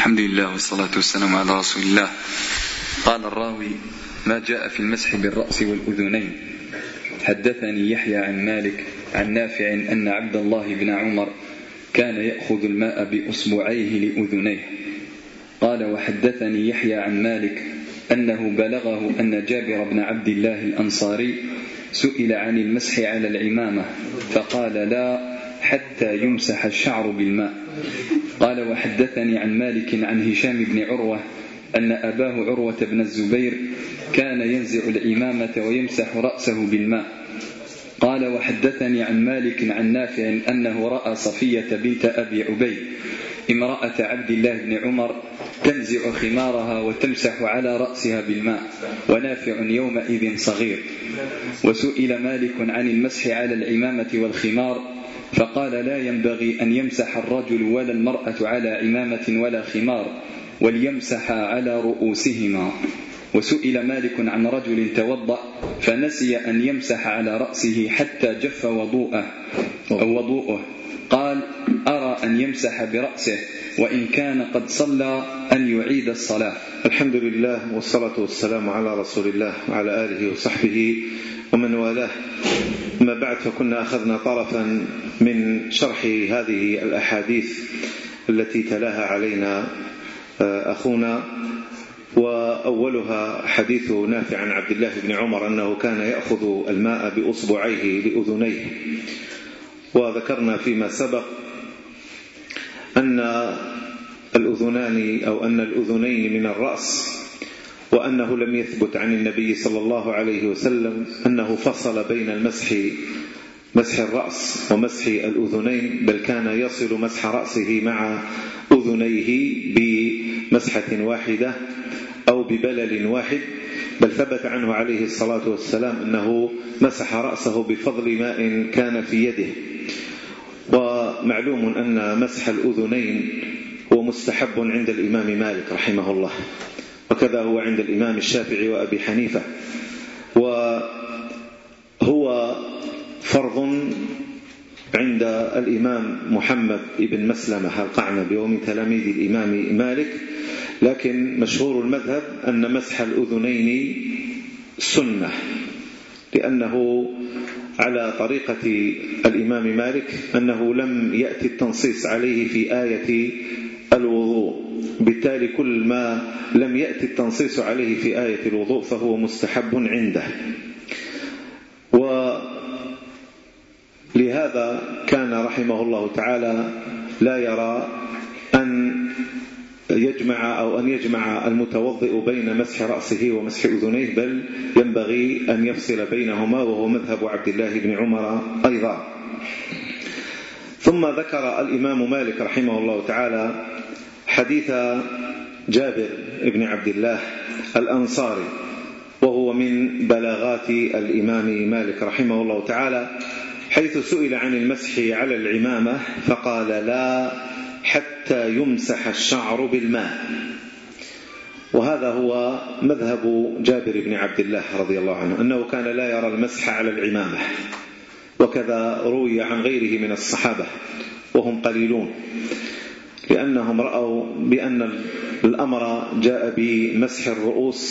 الحمد لله والصلاة والسلام على رسول الله قال الراوي ما جاء في المسح بالرأس والأذنين. حدثني يحيى عن مالك عن نافع أن عبد الله بن عمر كان يأخذ الماء بأصبعيه لأذنيه. قال وحدثني يحيى عن مالك أنه بلغه أن جابر بن عبد الله الأنصاري سئل عن المسح على العمامة فقال لا حتى يمسح الشعر بالماء. قال وحدثني عن مالك عن هشام بن عروة أن أباه عروة بن الزبير كان ينزع الإمامة ويمسح رأسه بالماء. قال وحدثني عن مالك عن نافع أنه رأى صفية بنت أبي عبيد امرأة عبد الله بن عمر تنزع خمارها وتمسح على رأسها بالماء ونافع يومئذ صغير. وسئل مالك عن المسح على العمامة والخمار فقال لا ينبغي أن يمسح الرجل ولا المرأة على عمامة ولا خمار وليمسح على رؤوسهما. وسئل مالك عن رجل توضأ فنسي أن يمسح على رأسه حتى جف وضوءه. أو وضوءه قال أرى أن يمسح برأسه وإن كان قد صلى أن يعيد الصلاة. الحمد لله والصلاة والسلام على رسول الله وعلى آله وصحبه ومن والاه. ما بعد فكنا أخذنا طرفا من شرح هذه الأحاديث التي تلاها علينا آه، أخونا. وأولها حديث نافع عن عبد الله بن عمر أنه كان يأخذ الماء بأصبعيه لأذنيه. وذكرنا فيما سبق أن الأذنان أو أن الأذنين من الرأس وأنه لم يثبت عن النبي صلى الله عليه وسلم أنه فصل بين المسح مسح الرأس ومسح الأذنين بل كان يصل مسح رأسه مع أذنيه بمسحة واحدة أو ببلل واحد بل ثبت عنه عليه الصلاة والسلام أنه مسح رأسه بفضل ماء كان في يده. ومعلوم أن مسح الأذنين هو مستحب عند الإمام مالك رحمه الله. وكذا هو عند الإمام الشافعي وأبي حنيفة. وهو فرض عند الإمام محمد بن مسلمة. حلقعنا ومن تلاميذ الإمام مالك؟ لكن مشهور المذهب أن مسح الأذنين سنة لأنه على طريقة الإمام مالك أنه لم يأتي التنصيص عليه في آية الوضوء. بالتالي كل ما لم يأتي التنصيص عليه في آية الوضوء فهو مستحب عنده. ولهذا كان رحمه الله تعالى لا يرى أن يجمع أو أن يجمع المتوضئ بين مسح رأسه ومسح أذنيه بل ينبغي أن يفصل بينهما وهو مذهب عبد الله بن عمر أيضا. ثم ذكر الإمام مالك رحمه الله تعالى حديث جابر بن عبد الله الأنصاري وهو من بلاغات الإمام مالك رحمه الله تعالى حيث سئل عن المسح على العمامة فقال لا حتى يمسح الشعر بالماء. وهذا هو مذهب جابر بن عبد الله رضي الله عنه أنه كان لا يرى المسح على العمامة وكذا روي عن غيره من الصحابة وهم قليلون. لأنهم رأوا بأن الأمر جاء بمسح الرؤوس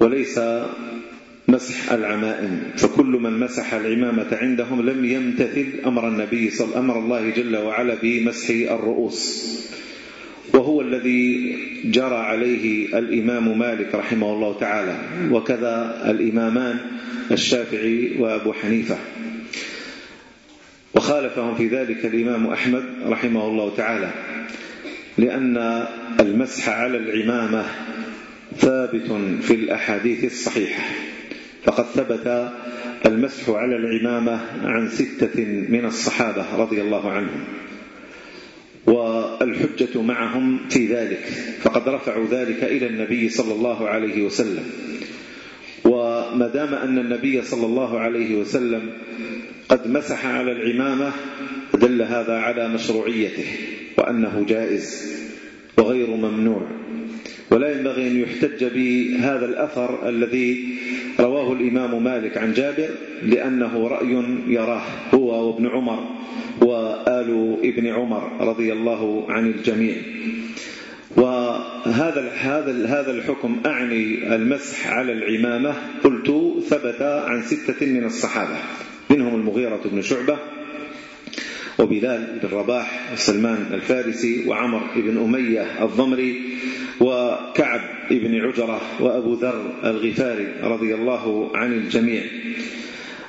وليس مسح العمائم. فكل من مسح العمامة عندهم لم يمتثل أمر النبي صلى أمر الله جل وعلا بمسح الرؤوس. وهو الذي جرى عليه الإمام مالك رحمه الله تعالى. وكذا الإمامان الشافعي وأبو حنيفة. وخالفهم في ذلك الإمام أحمد رحمه الله تعالى لأن المسح على العمامة ثابت في الأحاديث الصحيحة فقد ثبت المسح على العمامة عن ستة من الصحابة رضي الله عنهم والحجة معهم في ذلك فقد رفعوا ذلك إلى النبي صلى الله عليه وسلم. وما دام أن النبي صلى الله عليه وسلم قد مسح على العمامة دل هذا على مشروعيته وأنه جائز وغير ممنوع. ولا ينبغي أن يحتج بهذا الأثر الذي رواه الإمام مالك عن جابر لأنه رأي يراه هو وابن عمر وآل ابن عمر رضي الله عن الجميع. وهذا هذا هذا الحكم أعني المسح على العمامة. قلت ثبت عن ستة من الصحابة. منهم المغيرة بن شعبة وبلال بن رباح وسلمان الفارسي وعمر بن أمية الضمري وكعب بن عجرة وأبو ذر الغفاري رضي الله عن الجميع.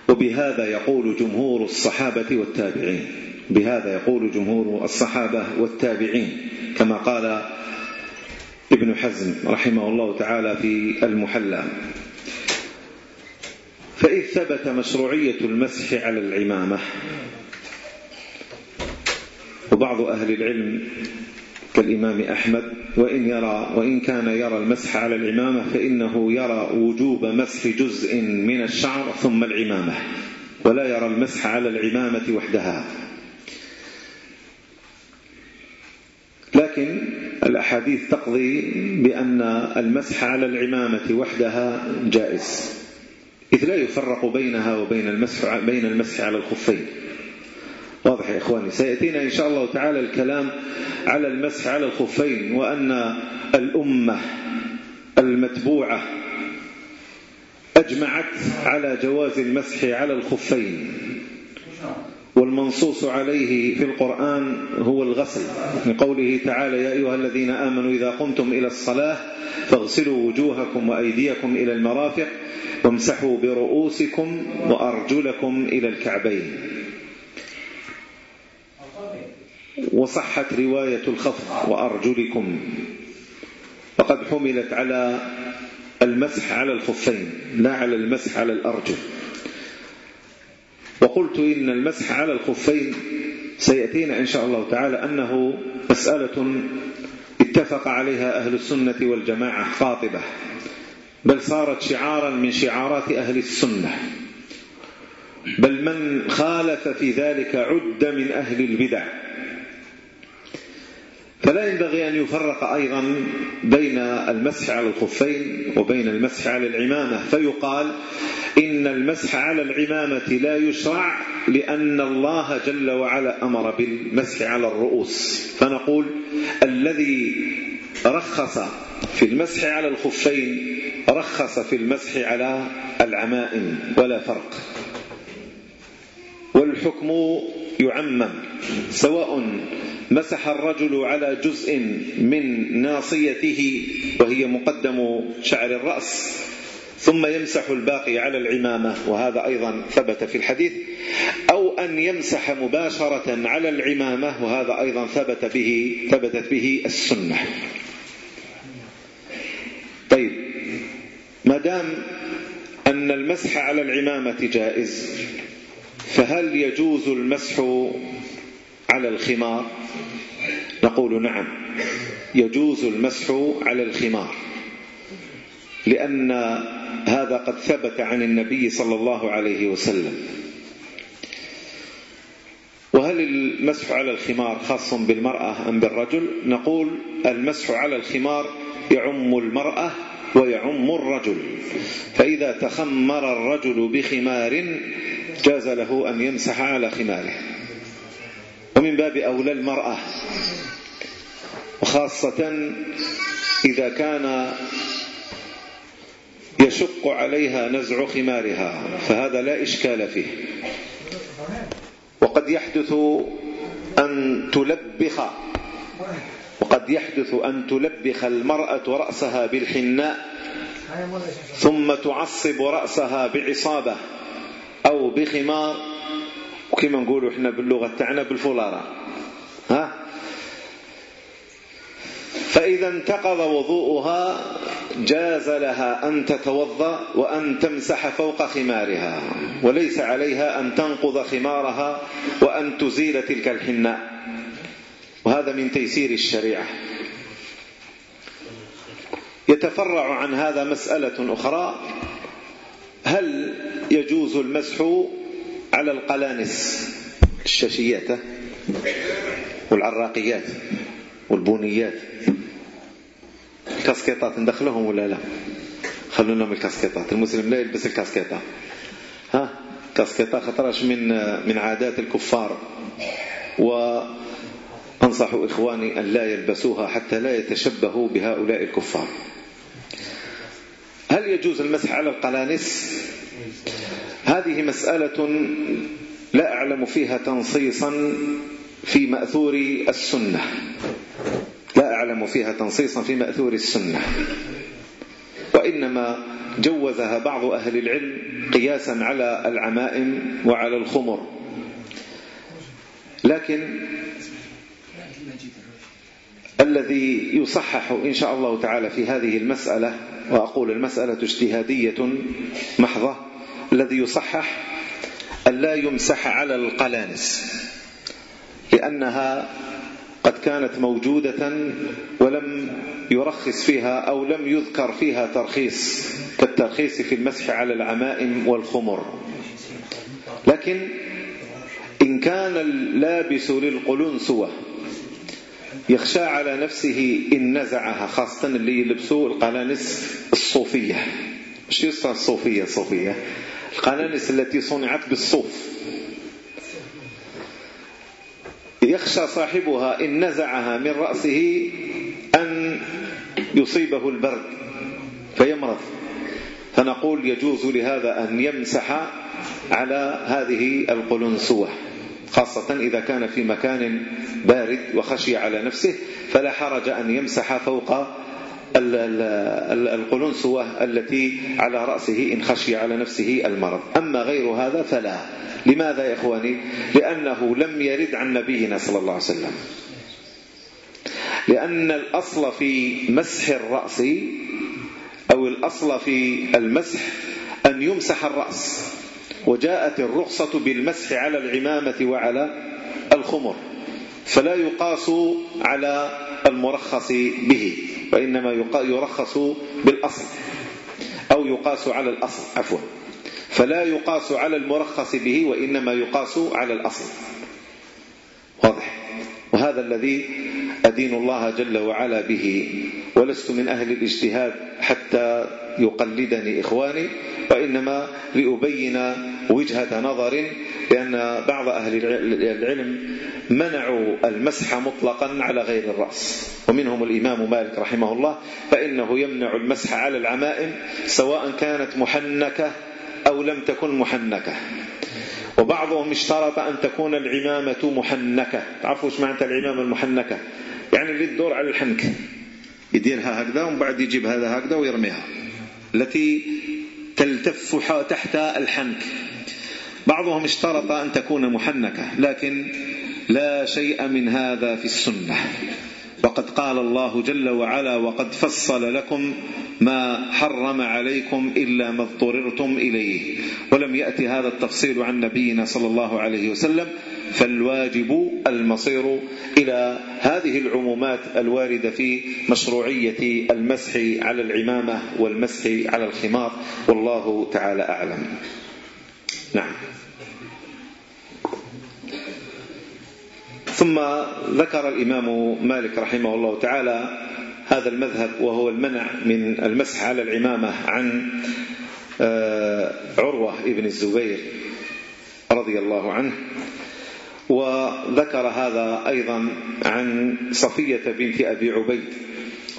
وبهذا يقول جمهور الصحابة والتابعين. بهذا يقول جمهور الصحابة والتابعين. كما قال ابن حزم رحمه الله تعالى في المحلى. فإذ ثبت مشروعية المسح على العمامة. وبعض أهل العلم كالإمام أحمد وإن, يرى وإن كان يرى المسح على العمامة فإنه يرى وجوب مسح جزء من الشعر ثم العمامة ولا يرى المسح على العمامة وحدها. لكن الأحاديث تقضي بأن المسح على العمامة وحدها جائز. إذ لا يفرق بينها وبين المسح, بين المسح على الخفين. واضح يا إخواني. سيأتينا إن شاء الله تعالى الكلام على المسح على الخفين وأن الأمة المتبوعة أجمعت على جواز المسح على الخفين. والمنصوص عليه في القرآن هو الغسل من قوله تعالى يا أيها الذين آمنوا إذا قمتم إلى الصلاة فاغسلوا وجوهكم وأيديكم إلى المرافق وامسحوا برؤوسكم وأرجلكم إلى الكعبين. وصحت رواية الخفض وأرجلكم. فقد حملت على المسح على الخفين لا على المسح على الأرجل. وقلت إن المسح على الخفين سيأتينا إن شاء الله تعالى أنه مسألة اتفق عليها أهل السنة والجماعة خاطبة بل صارت شعارا من شعارات أهل السنة بل من خالف في ذلك عد من أهل البدع. فلا ينبغي أن يفرق أيضا بين المسح على الخفين وبين المسح على العمامة. فيقال إن المسح على العمامة لا يشرع لأن الله جل وعلا أمر بالمسح على الرؤوس. فنقول الذي رخص في المسح على الخفين رخص في المسح على العمائم ولا فرق. والحكم يعمم سواء مسح الرجل على جزء من ناصيته وهي مقدم شعر الرأس ثم يمسح الباقي على العمامة وهذا أيضا ثبت في الحديث أو أن يمسح مباشرة على العمامة وهذا أيضا ثبت به ثبتت به السنة. طيب ما دام أن المسح على العمامة جائز فهل يجوز المسح على الخمار؟ نقول نعم يجوز المسح على الخمار لأن هذا قد ثبت عن النبي صلى الله عليه وسلم. وهل المسح على الخمار خاص بالمرأة أم بالرجل؟ نقول المسح على الخمار يعم المرأة ويعم الرجل. فإذا تخمر الرجل بخمار جاز له أن يمسح على خماره. ومن باب أولى المرأة. وخاصة إذا كان يشق عليها نزع خمارها فهذا لا إشكال فيه. وقد يحدث أن تلبخ. وقد يحدث أن تلبخ المرأة رأسها بالحناء ثم تعصب رأسها بعصابة أو بخمار. وكما نقولوا إحنا باللغة تاعنا بالفولارة ها؟ فإذا انتقض وضوءها جاز لها أن تتوضأ وأن تمسح فوق خمارها. وليس عليها أن تنقض خمارها وأن تزيل تلك الحناء. وهذا من تيسير الشريعة. يتفرع عن هذا مسألة أخرى. هل يجوز المسح على القلانس الشاشيات والعراقيات والبونيات الكاسكيطات ندخلهم ولا لا؟ خلونا من الكاسكيطات. المسلم لا يلبس الكاسكيطة. ها؟ كاسكيطة خطرش من من عادات الكفار. و أنصح إخواني أن لا يلبسوها حتى لا يتشبهوا بهؤلاء الكفار. هل يجوز المسح على القلانس؟ هذه مسألة لا أعلم فيها تنصيصا في مأثور السنة. لا أعلم فيها تنصيصا في مأثور السنة. وإنما جوزها بعض أهل العلم قياسا على العمائم وعلى الخمر. لكن الذي يصحح إن شاء الله تعالى في هذه المسألة وأقول المسألة اجتهادية محضة الذي يصحح أن لا يمسح على القلانس لأنها قد كانت موجودة ولم يرخص فيها أو لم يذكر فيها ترخيص كالترخيص في المسح على العمائم والخمر. لكن إن كان اللابس للقلنسوة يخشى على نفسه إن نزعها خاصة اللي يلبسوا القلانس الصوفية. مش يصنع الصوفية؟ الصوفية القلانس التي صنعت بالصوف. يخشى صاحبها إن نزعها من رأسه أن يصيبه البرد فيمرض. فنقول يجوز لهذا أن يمسح على هذه القلنسوة. خاصة إذا كان في مكان بارد وخشي على نفسه فلا حرج أن يمسح فوق القلنسوة التي على رأسه إن خشي على نفسه المرض. أما غير هذا فلا. لماذا يا إخواني؟ لأنه لم يرد عن نبينا صلى الله عليه وسلم. لأن الأصل في مسح الرأس أو الأصل في المسح أن يمسح الرأس. وجاءت الرخصة بالمسح على العمامة وعلى الخمر فلا يقاس على المرخص به وإنما يرخص بالأصل أو يقاس على الأصل عفوا. فلا يقاس على المرخص به وإنما يقاس على الأصل. واضح. وهذا الذي أدين الله جل وعلا به ولست من أهل الاجتهاد حتى يقلدني إخواني وإنما لأبين وجهة نظر لأن بعض أهل العلم منعوا المسح مطلقا على غير الرأس. ومنهم الإمام مالك رحمه الله فإنه يمنع المسح على العمائم سواء كانت محنكة أو لم تكن محنكة. وبعضهم اشترط أن تكون العمامة محنكة. تعرفوا إيش معنى العمامة المحنكة؟ يعني اللي تدور على الحنك. يديرها هكذا ومن بعد يجيب هذا هكذا ويرميها. التي تلتف تحت الحنك. بعضهم اشترط أن تكون محنكة لكن لا شيء من هذا في السنة. وقد قال الله جل وعلا وقد فصل لكم ما حرم عليكم إلا ما اضطررتم إليه. ولم يأتي هذا التفصيل عن نبينا صلى الله عليه وسلم فالواجب المصير إلى هذه العمومات الواردة في مشروعية المسح على العمامة والمسح على الخمار. والله تعالى أعلم. نعم. ثم ذكر الإمام مالك رحمه الله تعالى هذا المذهب وهو المنع من المسح على العمامة عن آه، عروة ابن الزبير رضي الله عنه وذكر هذا أيضا عن صفية بنت أبي عبيد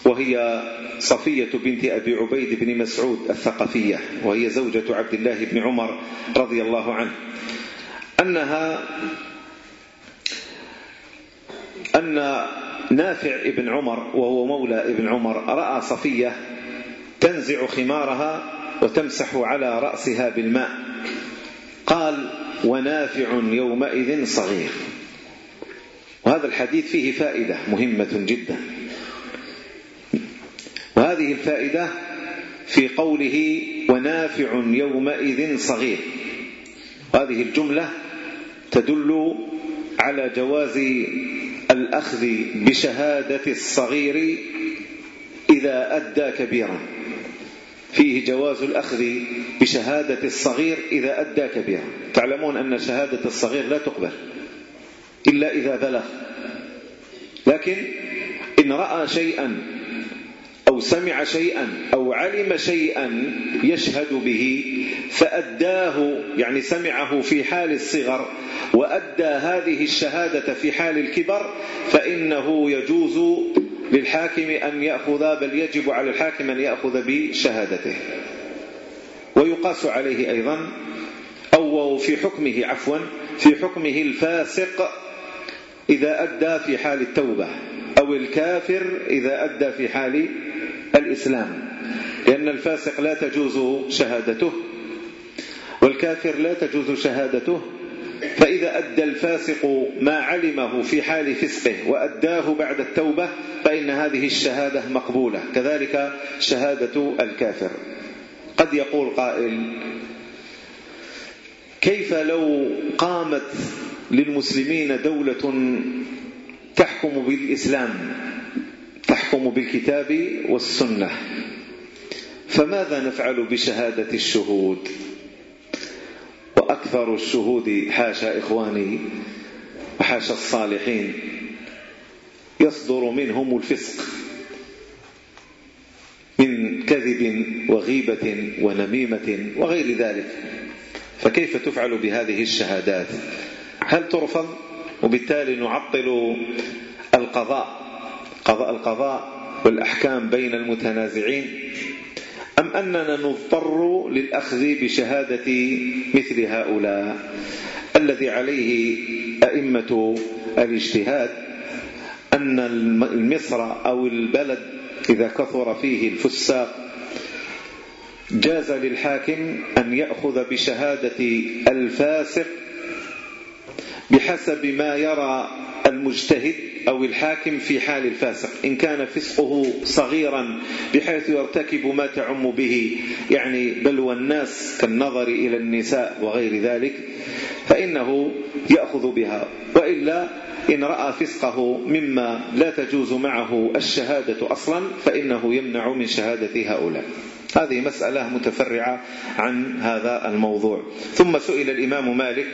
وهي صفية بنت أبي عبيد بن مسعود الثقفية وهي زوجة عبد الله بن عمر رضي الله عنه أنها أن نافع ابن عمر وهو مولى ابن عمر رأى صفية تنزع خمارها وتمسح على رأسها بالماء. قال ونافع يومئذ صغير. وهذا الحديث فيه فائدة مهمة جدا. وهذه الفائدة في قوله ونافع يومئذ صغير. هذه الجملة تدل على جواز الأخذ بشهادة الصغير إذا أدى كبيرا. فيه جواز الأخذ بشهادة الصغير إذا أدى كبيرا. تعلمون أن شهادة الصغير لا تقبل إلا إذا بلغ. لكن إن رأى شيئا أو سمع شيئا أو علم شيئا يشهد به فأداه يعني سمعه في حال الصغر وأدى هذه الشهادة في حال الكبر فإنه يجوز للحاكم أن يأخذ بل يجب على الحاكم أن يأخذ بشهادته. ويقاس عليه أيضا أو في حكمه عفوا في حكمه الفاسق إذا أدى في حال التوبة أو الكافر إذا أدى في حال الإسلام لأن الفاسق لا تجوز شهادته والكافر لا تجوز شهادته فإذا أدى الفاسق ما علمه في حال فسقه وأداه بعد التوبة فإن هذه الشهادة مقبولة كذلك شهادة الكافر. قد يقول قائل كيف لو قامت للمسلمين دولة تحكم بالإسلام نحكم بالكتاب والسنة. فماذا نفعل بشهادة الشهود؟ وأكثر الشهود حاشا إخواني وحاشا الصالحين. يصدر منهم الفسق من كذب وغيبة ونميمة وغير ذلك. فكيف تفعل بهذه الشهادات؟ هل ترفض؟ وبالتالي نعطل القضاء. قضاء القضاء والأحكام بين المتنازعين. أم أننا نضطر للأخذ بشهادة مثل هؤلاء الذي عليه أئمة الاجتهاد أن المصر أو البلد إذا كثر فيه الفساق جاز للحاكم أن يأخذ بشهادة الفاسق بحسب ما يرى المجتهد أو الحاكم في حال الفاسق. إن كان فسقه صغيرا بحيث يرتكب ما تعم به يعني بلوى الناس كالنظر إلى النساء وغير ذلك فإنه يأخذ بها. وإلا إن رأى فسقه مما لا تجوز معه الشهادة أصلا فإنه يمنع من شهادة هؤلاء. هذه مسألة متفرعة عن هذا الموضوع. ثم سئل الإمام مالك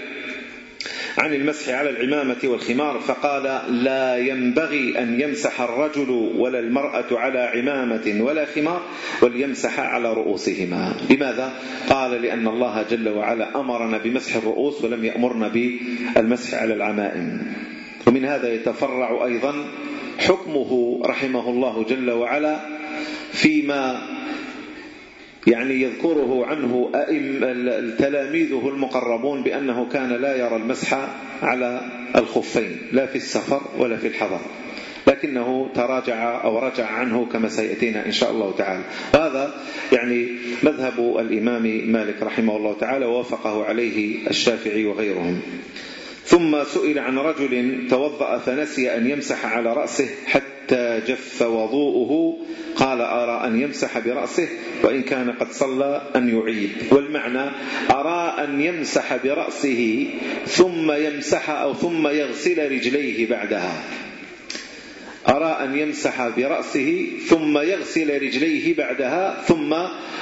عن المسح على العمامة والخمار فقال لا ينبغي أن يمسح الرجل ولا المرأة على عمامة ولا خمار وليمسح على رؤوسهما لماذا؟ قال لأن الله جل وعلا أمرنا بمسح الرؤوس ولم يأمرنا بالمسح على العمائم ومن هذا يتفرع أيضا حكمه رحمه الله جل وعلا فيما يعني يذكره عنه تلاميذه المقربون بأنه كان لا يرى المسح على الخفين لا في السفر ولا في الحضر. لكنه تراجع أو رجع عنه كما سيأتينا إن شاء الله تعالى. هذا يعني مذهب الإمام مالك رحمه الله تعالى ووافقه عليه الشافعي وغيرهم. ثم سئل عن رجل توضأ فنسي أن يمسح على رأسه حتى حتى جف وضوءه قال أرى أن يمسح برأسه وإن كان قد صلى أن يعيد. والمعنى أرى أن يمسح برأسه ثم يمسح أو ثم يغسل رجليه بعدها. أرى أن يمسح برأسه ثم يغسل رجليه بعدها ثم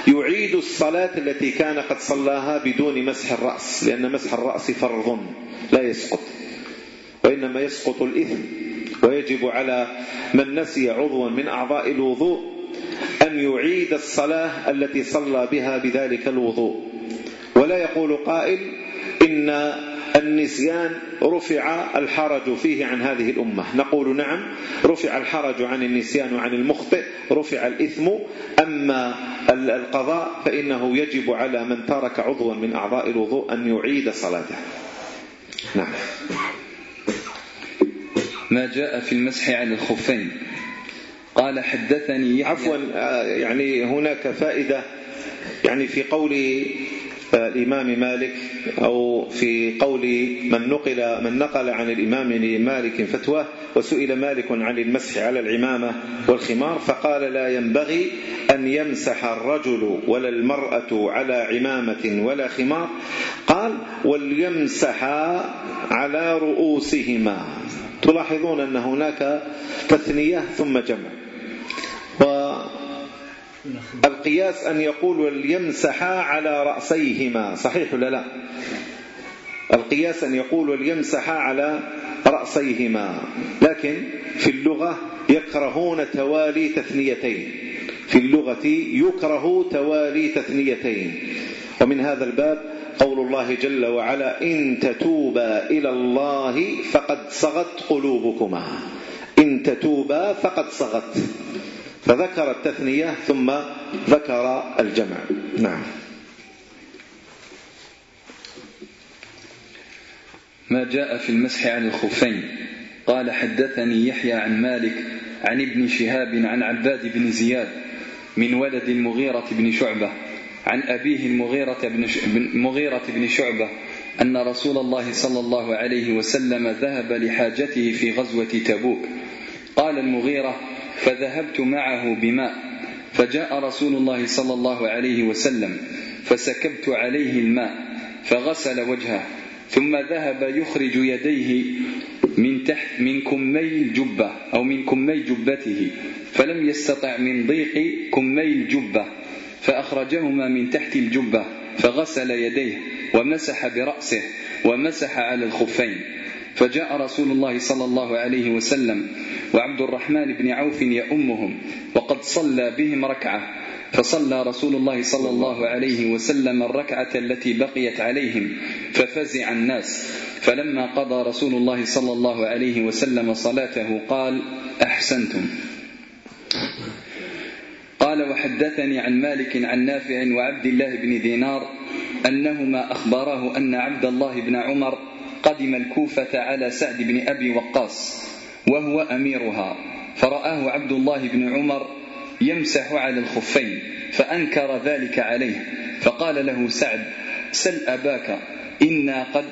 يعيد الصلاة التي كان قد صلاها بدون مسح الرأس لأن مسح الرأس فرض لا يسقط. وإنما يسقط الإثم. ويجب على من نسي عضوا من أعضاء الوضوء أن يعيد الصلاة التي صلى بها بذلك الوضوء. ولا يقول قائل إن النسيان رفع الحرج فيه عن هذه الأمة. نقول نعم رفع الحرج عن النسيان وعن المخطئ رفع الإثم. أما القضاء فإنه يجب على من ترك عضوا من أعضاء الوضوء أن يعيد صلاته. نعم. ما جاء في المسح على الخفين. قال حدثني عفوا يعني هناك فائدة يعني في قول آه، الإمام مالك أو في قول من نقل من نقل عن الإمام مالك فتوى وسئل مالك عن المسح على العمامة والخمار فقال لا ينبغي أن يمسح الرجل ولا المرأة على عمامة ولا خمار. قال وليمسح على رؤوسهما. تلاحظون أن هناك تثنية ثم جمع. والقياس أن يقول وليمسحا على رأسيهما صحيح ولا لا؟ القياس أن يقول وليمسحا على رأسيهما لكن في اللغة يكرهون توالي تثنيتين. في اللغة يكره توالي تثنيتين. ومن هذا الباب قول الله جل وعلا إن تتوبا إلى الله فقد صغت قلوبكما. إن تتوبا فقد صغت. فذكر التثنية ثم ذكر الجمع. نعم. ما جاء في المسح عن الخفين. قال حدثني يحيى عن مالك عن ابن شهاب عن عباد بن زياد من ولد المغيرة بن شعبة. عن أبيه المغيرة بن مغيرة بن شعبة أن رسول الله صلى الله عليه وسلم ذهب لحاجته في غزوة تبوك. قال المغيرة فذهبت معه بماء فجاء رسول الله صلى الله عليه وسلم فسكبت عليه الماء فغسل وجهه ثم ذهب يخرج يديه من تحت من كمي الجبة أو من كمي جبته فلم يستطع من ضيق كمي الجبة. فأخرجهما من تحت الجبة فغسل يديه ومسح برأسه ومسح على الخفين. فجاء رسول الله صلى الله عليه وسلم وعبد الرحمن بن عوف يأمهم وقد صلى بهم ركعة. فصلى رسول الله صلى الله عليه وسلم الركعة التي بقيت عليهم ففزع الناس. فلما قضى رسول الله صلى الله عليه وسلم صلاته قال أحسنتم. حدثني عن مالك عن نافع وعبد الله بن دينار أنهما أخبراه أن عبد الله بن عمر قدم الكوفة على سعد بن أبي وقاص وهو أميرها فرآه عبد الله بن عمر يمسح على الخفين فأنكر ذلك عليه فقال له سعد سل أباك إنا قد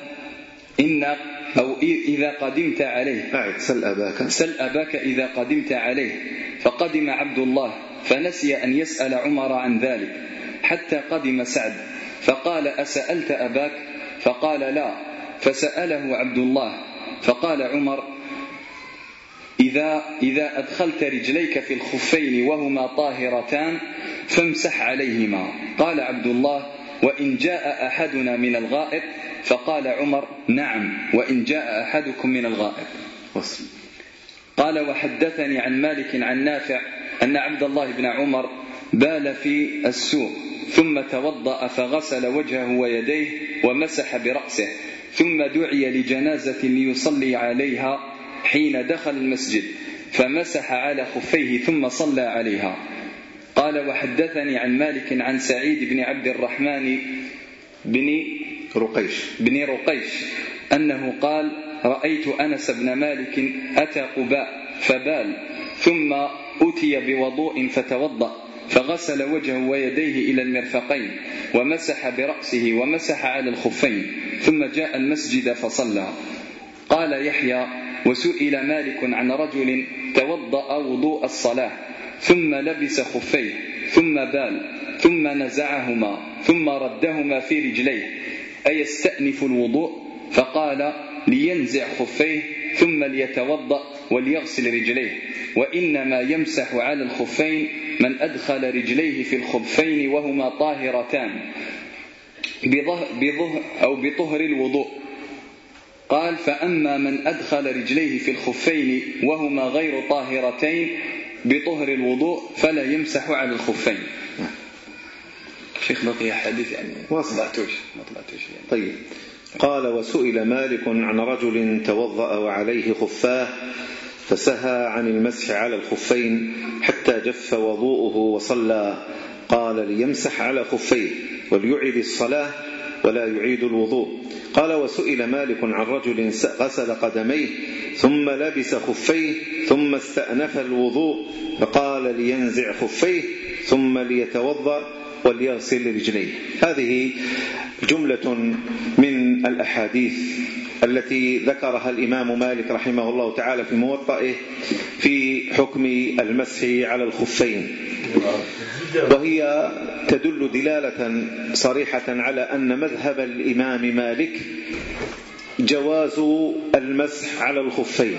إنا أو إذا قدمت عليه. سل أباك. سل أباك إذا قدمت عليه. فقدم عبد الله فنسي أن يسأل عمر عن ذلك حتى قدم سعد فقال أسألت أباك؟ فقال لا. فسأله عبد الله فقال عمر إذا, إذا أدخلت رجليك في الخفين وهما طاهرتان فامسح عليهما. قال عبد الله وإن جاء أحدنا من الغائط؟ فقال عمر نعم. وإن جاء أحدكم من الغائط. قال وحدثني عن مالك عن نافع أن عبد الله بن عمر بال في السوق ثم توضأ فغسل وجهه ويديه ومسح برأسه ثم دعي لجنازة ليصلي عليها حين دخل المسجد فمسح على خفيه ثم صلى عليها. قال وحدثني عن مالك عن سعيد بن عبد الرحمن بن رقيش. بن رقيش أنه قال رأيت أنس بن مالك أتى قباء فبال ثم أتي بوضوء فتوضأ فغسل وجهه ويديه إلى المرفقين ومسح برأسه ومسح على الخفين ثم جاء المسجد فصلى. قال يحيى وسئل مالك عن رجل توضأ وضوء الصلاة ثم لبس خفيه ثم بال ثم نزعهما ثم ردهما في رجليه أيستأنف الوضوء؟ فقال لينزع خفيه ثم ليتوضأ وليغسل رجليه. وإنما يمسح على الخفين من أدخل رجليه في الخفين وهما طاهرتان. بظهر أو بطهر الوضوء. قال فأما من أدخل رجليه في الخفين وهما غير طاهرتين بطهر الوضوء فلا يمسح على الخفين. شيخ بقي حديث يعني ما طلعتوش ما طلعتوش يعني. طيب. قال وسئل مالك عن رجل توضأ وعليه خفاه فسهى عن المسح على الخفين حتى جف وضوءه وصلى. قال ليمسح على خفيه وليعيد الصلاة ولا يعيد الوضوء. قال وسئل مالك عن رجل غسل قدميه ثم لبس خفيه ثم استأنف الوضوء. فقال لينزع خفيه ثم ليتوضأ وليغسل رجليه. هذه جملة من الأحاديث. التي ذكرها الإمام مالك رحمه الله تعالى في موطئه في حكم المسح على الخفين. وهي تدل دلالة صريحة على أن مذهب الإمام مالك جواز المسح على الخفين.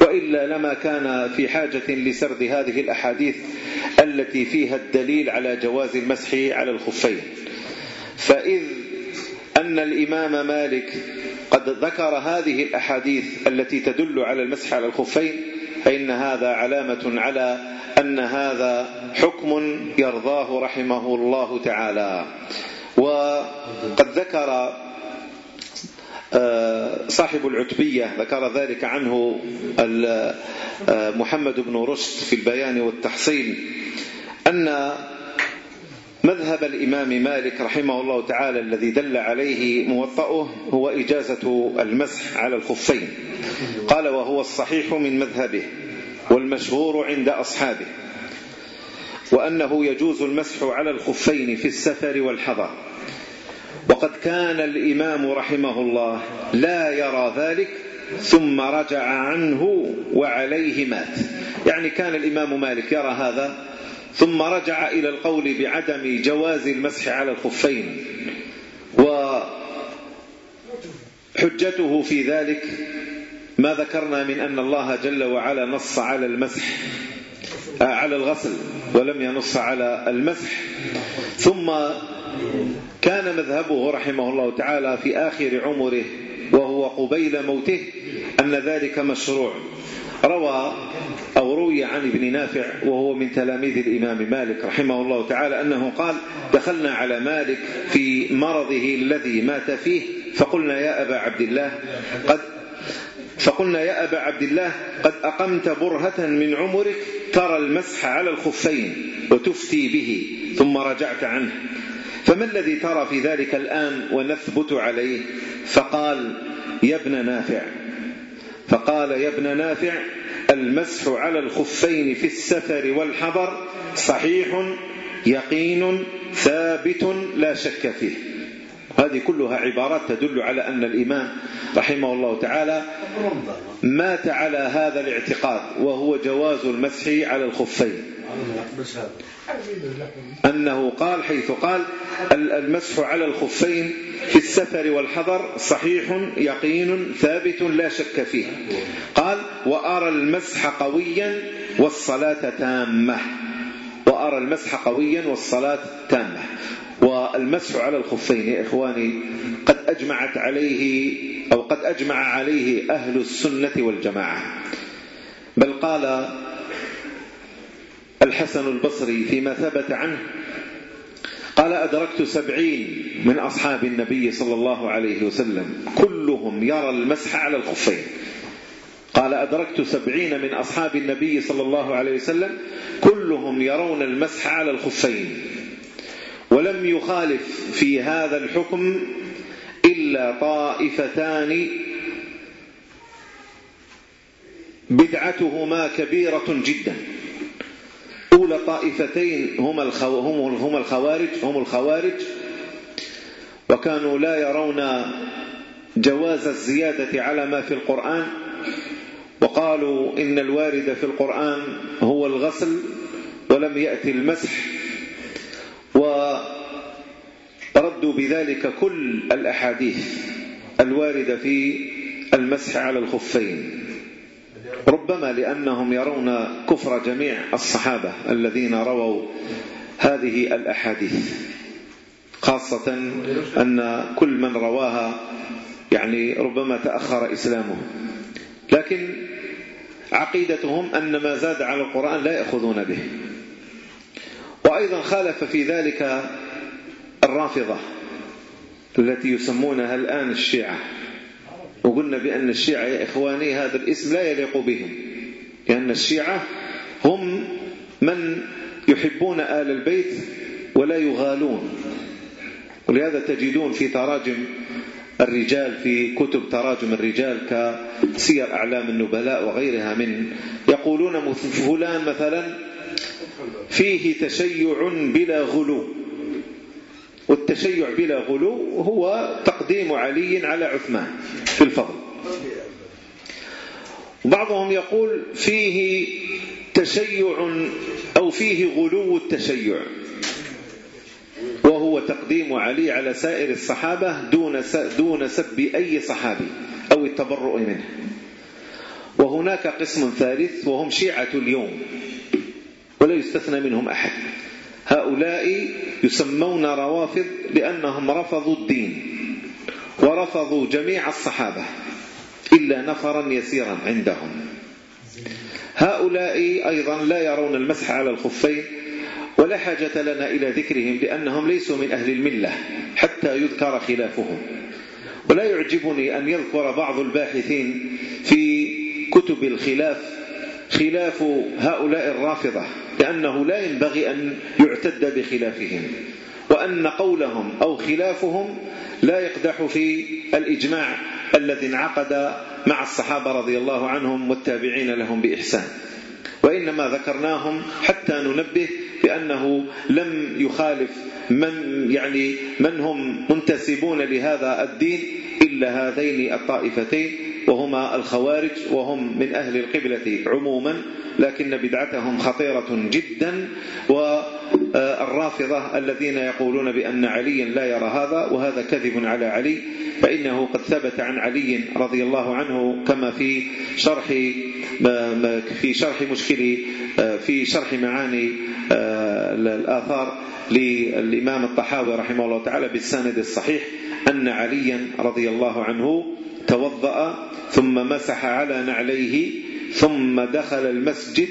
وإلا لما كان في حاجة لسرد هذه الأحاديث التي فيها الدليل على جواز المسح على الخفين. فإذ أن الإمام مالك قد ذكر هذه الأحاديث التي تدل على المسح على الخفين فإن هذا علامة على أن هذا حكم يرضاه رحمه الله تعالى. وقد ذكر آه، صاحب العتبية ذكر ذلك عنه آه، محمد بن رشد في البيان والتحصيل أن مذهب الإمام مالك رحمه الله تعالى الذي دل عليه موطأه هو إجازة المسح على الخفين. قال وهو الصحيح من مذهبه والمشهور عند أصحابه وأنه يجوز المسح على الخفين في السفر والحضر. وقد كان الإمام رحمه الله لا يرى ذلك ثم رجع عنه وعليه مات. يعني كان الإمام مالك يرى هذا ثم رجع إلى القول بعدم جواز المسح على الخفين. وحجته في ذلك ما ذكرنا من أن الله جل وعلا نص على المسح آه، على الغسل ولم ينص على المسح. ثم كان مذهبه رحمه الله تعالى في آخر عمره وهو قبيل موته أن ذلك مشروع. روى أو روي عن ابن نافع وهو من تلاميذ الإمام مالك رحمه الله تعالى أنه قال دخلنا على مالك في مرضه الذي مات فيه فقلنا يا أبا عبد الله قد فقلنا يا أبا عبد الله قد أقمت برهة من عمرك ترى المسح على الخفين وتفتي به ثم رجعت عنه فما الذي ترى في ذلك الآن ونثبت عليه فقال يا ابن نافع فقال يا ابن نافع المسح على الخفين في السفر والحضر صحيح يقين ثابت لا شك فيه. هذه كلها عبارات تدل على أن الإمام رحمه الله تعالى مات على هذا الاعتقاد وهو جواز المسح على الخفين. أنه قال حيث قال المسح على الخفين في السفر والحضر صحيح يقين ثابت لا شك فيه. قال وأرى المسح قويا والصلاة تامة. وأرى المسح قويا والصلاة تامة. والمسح على الخفين يا إخواني قد أجمعت عليه أو قد أجمع عليه أهل السنة والجماعة. بل قال الحسن البصري فيما ثبت عنه. قال أدركت سبعين من أصحاب النبي صلى الله عليه وسلم. كلهم يرى المسح على الخفين. قال أدركت سبعين من أصحاب النبي صلى الله عليه وسلم. كلهم يرون المسح على الخفين. ولم يخالف في هذا الحكم إلا طائفتان بدعتهما كبيرة جداً. قول طائفتين هم هم الخوارج هم الخوارج. وكانوا لا يرون جواز الزيادة على ما في القرآن. وقالوا إن الوارد في القرآن هو الغسل ولم يأتي المسح. وردوا بذلك كل الأحاديث الواردة في المسح على الخفين. ربما لأنهم يرون كفر جميع الصحابة الذين رووا هذه الأحاديث. خاصة أن كل من رواها يعني ربما تأخر إسلامه. لكن عقيدتهم أن ما زاد على القرآن لا يأخذون به. وأيضا خالف في ذلك الرافضة التي يسمونها الآن الشيعة. وقلنا بأن الشيعة يا إخواني هذا الاسم لا يليق بهم. لأن الشيعة هم من يحبون آل البيت ولا يغالون. ولهذا تجدون في تراجم الرجال في كتب تراجم الرجال كسير أعلام النبلاء وغيرها من يقولون فلان مثلا فيه تشيع بلا غلو. والتشيع بلا غلو هو تقديم علي على عثمان في الفضل. بعضهم يقول فيه تشيع أو فيه غلو التشيع وهو تقديم علي على سائر الصحابة دون دون سب أي صحابي أو التبرؤ منه. وهناك قسم ثالث وهم شيعة اليوم ولا يستثنى منهم أحد. هؤلاء يسمون روافض لأنهم رفضوا الدين ورفضوا جميع الصحابة إلا نفرا يسيرا عندهم. هؤلاء أيضا لا يرون المسح على الخفين ولا حاجة لنا إلى ذكرهم لأنهم ليسوا من أهل الملة حتى يذكر خلافهم. ولا يعجبني أن يذكر بعض الباحثين في كتب الخلاف خلاف هؤلاء الرافضة لأنه لا ينبغي أن يعتد بخلافهم وأن قولهم أو خلافهم لا يقدح في الإجماع الذي انعقد مع الصحابة رضي الله عنهم والتابعين لهم بإحسان. وإنما ذكرناهم حتى ننبه بأنه لم يخالف من يعني من هم منتسبون لهذا الدين إلا هذين الطائفتين وهما الخوارج وهم من أهل القبلة عموما لكن بدعتهم خطيرة جدا والرافضة الذين يقولون بأن علي لا يرى هذا وهذا كذب على علي فإنه قد ثبت عن علي رضي الله عنه كما في شرح في شرح مشكل في شرح معاني الآثار للإمام الطحاوي رحمه الله تعالى بالسند الصحيح أن عليا رضي الله عنه توضأ ثم مسح على نعليه ثم دخل المسجد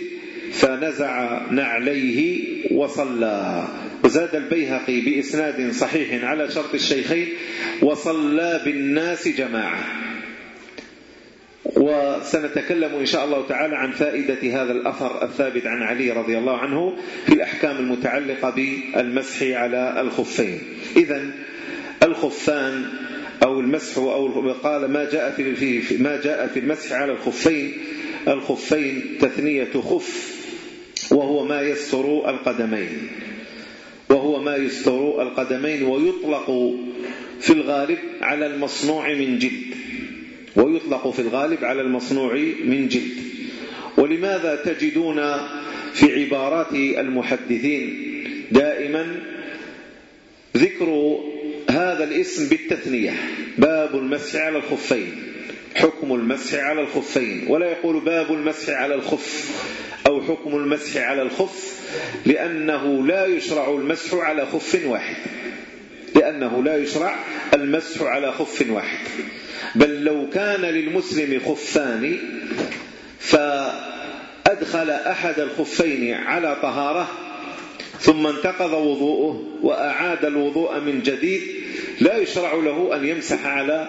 فنزع نعليه وصلى. وزاد البيهقي بإسناد صحيح على شرط الشيخين وصلى بالناس جماعة. وسنتكلم إن شاء الله تعالى عن فائدة هذا الأثر الثابت عن علي رضي الله عنه في الأحكام المتعلقة بالمسح على الخفين. إذا الخفان أو المسح أو قال ما جاء في ما جاء في المسح على الخفين. الخفين تثنية خف وهو ما يستر القدمين. وهو ما يستر القدمين ويطلق في الغالب على المصنوع من جلد. ويطلق في الغالب على المصنوع من جلد. ولماذا تجدون في عبارات المحدثين دائما ذكر هذا الاسم بالتثنية. باب المسح على الخفين. حكم المسح على الخفين. ولا يقول باب المسح على الخف أو حكم المسح على الخف لأنه لا يشرع المسح على خف واحد. لأنه لا يشرع المسح على خف واحد. بل لو كان للمسلم خفان فأدخل أحد الخفين على طهارة ثم انتقض وضوءه وأعاد الوضوء من جديد لا يشرع له أن يمسح على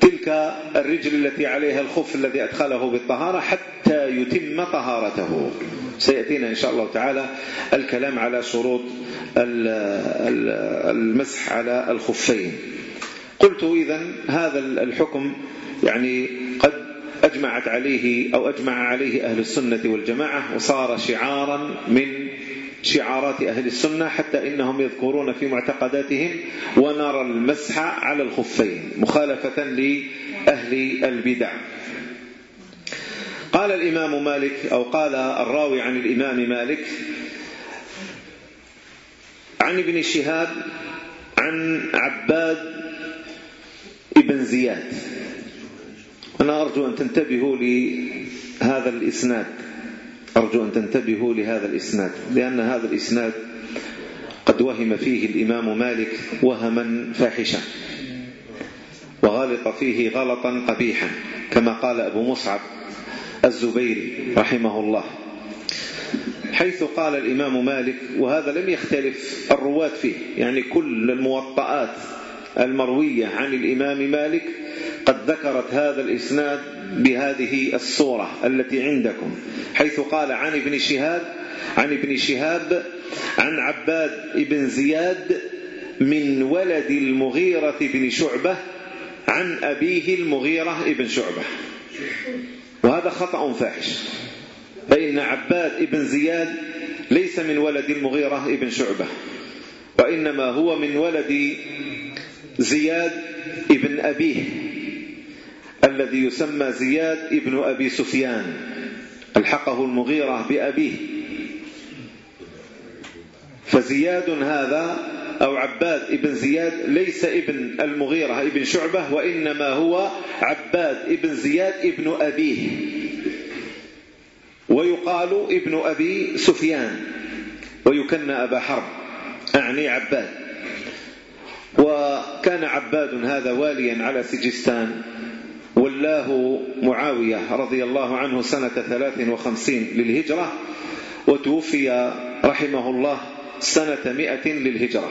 تلك الرجل التي عليها الخف الذي أدخله بالطهارة حتى يتم طهارته. سيأتينا إن شاء الله تعالى الكلام على شروط المسح على الخفين. قلت إذا هذا الحكم يعني قد أجمعت عليه أو أجمع عليه أهل السنة والجماعة وصار شعارا من شعارات أهل السنة حتى إنهم يذكرون في معتقداتهم ونرى المسح على الخفين مخالفة لأهل البدع. قال الإمام مالك أو قال الراوي عن الإمام مالك عن ابن شهاب عن عباد ابن زياد. أنا أرجو أن تنتبهوا لهذا الإسناد. أرجو أن تنتبهوا لهذا الإسناد لأن هذا الإسناد قد وهم فيه الإمام مالك وهما فاحشا وغلط فيه غلطا قبيحا كما قال أبو مصعب الزبيري رحمه الله. حيث قال الإمام مالك وهذا لم يختلف الرواة فيه يعني كل الموطئات المروية عن الإمام مالك قد ذكرت هذا الإسناد بهذه الصورة التي عندكم حيث قال عن ابن شهاب عن ابن شهاب عن عباد ابن زياد من ولد المغيرة بن شعبة عن أبيه المغيرة بن شعبة. وهذا خطأ فاحش فإن عباد ابن زياد ليس من ولد المغيرة بن شعبة وإنما هو من ولد زياد ابن أبيه الذي يسمى زياد ابن أبي سفيان ألحقه المغيرة بأبيه. فزياد هذا أو عباد ابن زياد ليس ابن المغيرة ابن شعبة وإنما هو عباد ابن زياد ابن أبيه. ويقال ابن أبي سفيان ويكن أبا حرب أعني عباد. وكان عباد هذا واليا على سجستان ولاه معاوية رضي الله عنه سنة 53 للهجرة وتوفي رحمه الله سنة 100 للهجرة.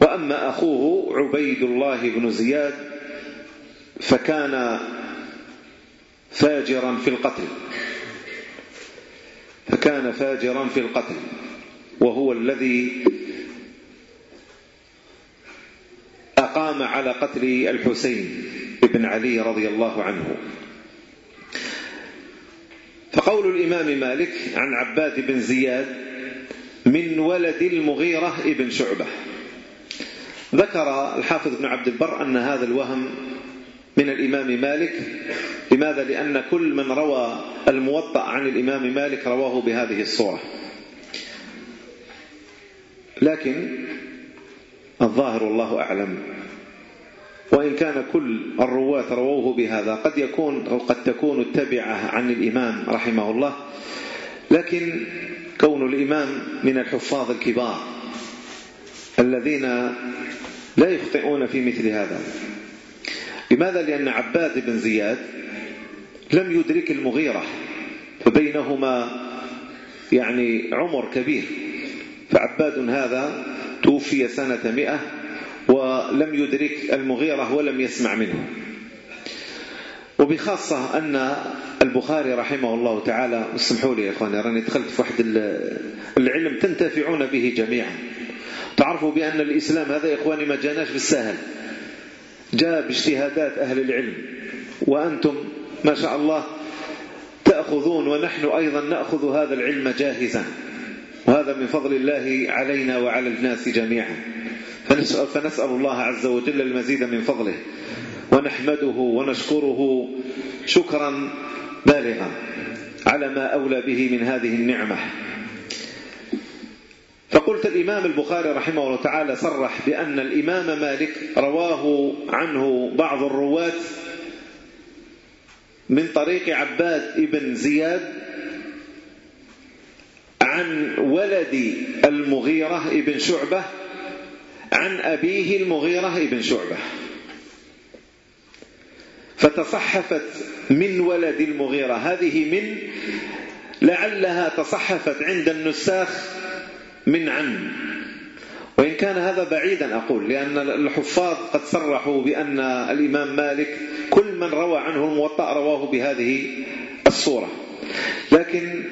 وأما أخوه عبيد الله بن زياد فكان فاجرا في القتل. فكان فاجرا في القتل وهو الذي أقام على قتل الحسين بن علي رضي الله عنه. فقول الإمام مالك عن عباد بن زياد من ولد المغيرة ابن شعبة. ذكر الحافظ بن عبد البر أن هذا الوهم من الإمام مالك. لماذا؟ لأن كل من روى الموطأ عن الإمام مالك رواه بهذه الصورة. لكن الظاهر الله أعلم وإن كان كل الرواة رووه بهذا قد يكون أو قد تكون التبعة عن الإمام رحمه الله لكن كون الإمام من الحفاظ الكبار الذين لا يخطئون في مثل هذا لماذا؟ لأن عباد بن زياد لم يدرك المغيرة فبينهما يعني عمر كبير فعباد هذا توفي سنة مئة لم يدرك المغيرة ولم يسمع منه. وبخاصة أن البخاري رحمه الله تعالى اسمحوا لي يا إخواني راني دخلت في واحد العلم تنتفعون به جميعا. تعرفوا بأن الإسلام هذا يا إخواني ما جاناش بالسهل. جاء باجتهادات أهل العلم. وأنتم ما شاء الله تأخذون ونحن أيضا نأخذ هذا العلم جاهزا. وهذا من فضل الله علينا وعلى الناس جميعا. فنسأل, الله عز وجل المزيد من فضله. ونحمده ونشكره شكرا بالغا على ما أولى به من هذه النعمة. فقلت الإمام البخاري رحمه الله تعالى صرح بأن الإمام مالك رواه عنه بعض الرواة من طريق عباد ابن زياد عن ولد المغيرة ابن شعبة عن أبيه المغيرة بن شعبة. فتصحفت من ولد المغيرة. هذه من لعلها تصحفت عند النساخ من عم. وإن كان هذا بعيدا أقول لأن الحفاظ قد صرحوا بأن الإمام مالك كل من روى عنه الموطأ رواه بهذه الصورة. لكن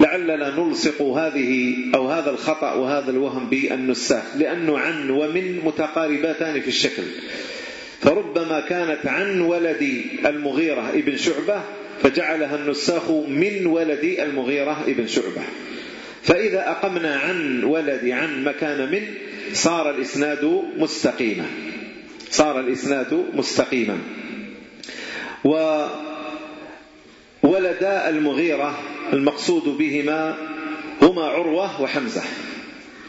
لعلنا نلصق هذه أو هذا الخطأ وهذا الوهم بالنساخ لأنه عن ومن متقاربتان في الشكل. فربما كانت عن ولد المغيرة ابن شعبة فجعلها النساخ من ولد المغيرة ابن شعبة. فإذا أقمنا عن ولد عن مكان من صار الإسناد مستقيما. صار الإسناد مستقيما. وولداء المغيرة المقصود بهما هما عروة وحمزة.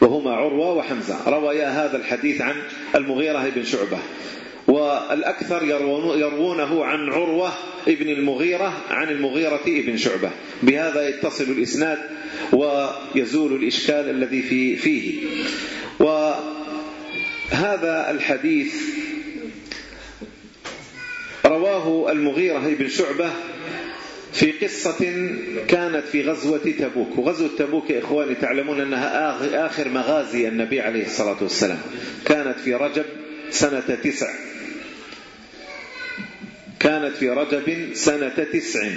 وهما عروة وحمزة. رويا هذا الحديث عن المغيرة بن شعبة. والأكثر يروونه عن عروة ابن المغيرة عن المغيرة ابن شعبة. بهذا يتصل الإسناد ويزول الإشكال الذي في فيه. وهذا الحديث رواه المغيرة ابن شعبة في قصة كانت في غزوة تبوك وغزوة تبوك يا إخواني تعلمون أنها آخر مغازي النبي عليه الصلاة والسلام. كانت في رجب سنة تسع. كانت في رجب سنة تسع.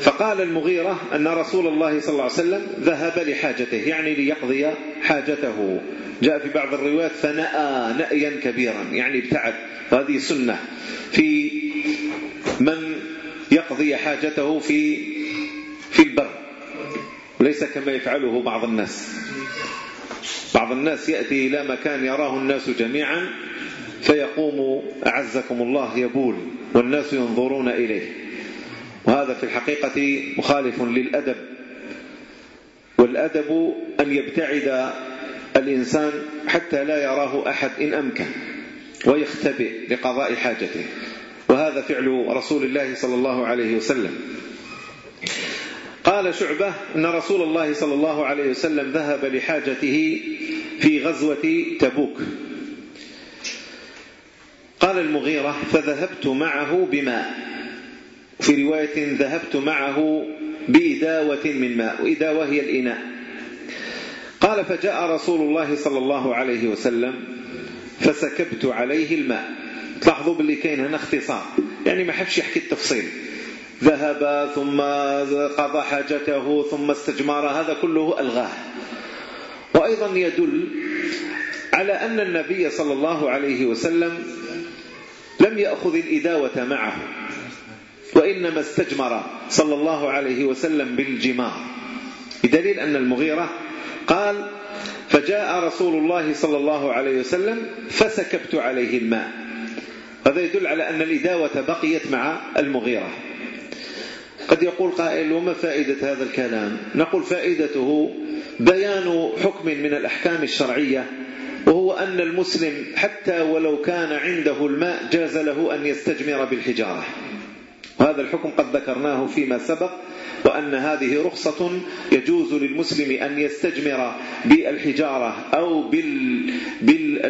فقال المغيرة أن رسول الله صلى الله عليه وسلم ذهب لحاجته يعني ليقضي حاجته. جاء في بعض الروايات فنأى نأيا كبيرا يعني ابتعد. هذه سنة. في من يقضي حاجته في في البر. وليس كما يفعله بعض الناس. بعض الناس يأتي إلى مكان يراه الناس جميعا فيقوم أعزكم الله يبول والناس ينظرون إليه. وهذا في الحقيقة مخالف للأدب. والأدب أن يبتعد الإنسان حتى لا يراه أحد إن أمكن ويختبئ لقضاء حاجته. وهذا فعل رسول الله صلى الله عليه وسلم. قال شعبة أن رسول الله صلى الله عليه وسلم ذهب لحاجته في غزوة تبوك. قال المغيرة فذهبت معه بماء في رواية ذهبت معه بإداوة من ماء. وإداوة هي الإناء. قال فجاء رسول الله صلى الله عليه وسلم فسكبت عليه الماء. تلاحظوا باللي كاين هنا اختصار. يعني ما حبش يحكي التفصيل. ذهب ثم قضى حاجته ثم استجمار هذا كله ألغاه. وأيضا يدل على أن النبي صلى الله عليه وسلم لم يأخذ الإداوة معه وإنما استجمر صلى الله عليه وسلم بالجمار. بدليل أن المغيرة قال فجاء رسول الله صلى الله عليه وسلم فسكبت عليه الماء. هذا يدل على أن الإداوة بقيت مع المغيرة. قد يقول قائل وما فائدة هذا الكلام؟ نقول فائدته بيان حكم من الأحكام الشرعية وهو أن المسلم حتى ولو كان عنده الماء جاز له أن يستجمر بالحجارة. وهذا الحكم قد ذكرناه فيما سبق وأن هذه رخصة يجوز للمسلم أن يستجمر بالحجارة أو بالبدل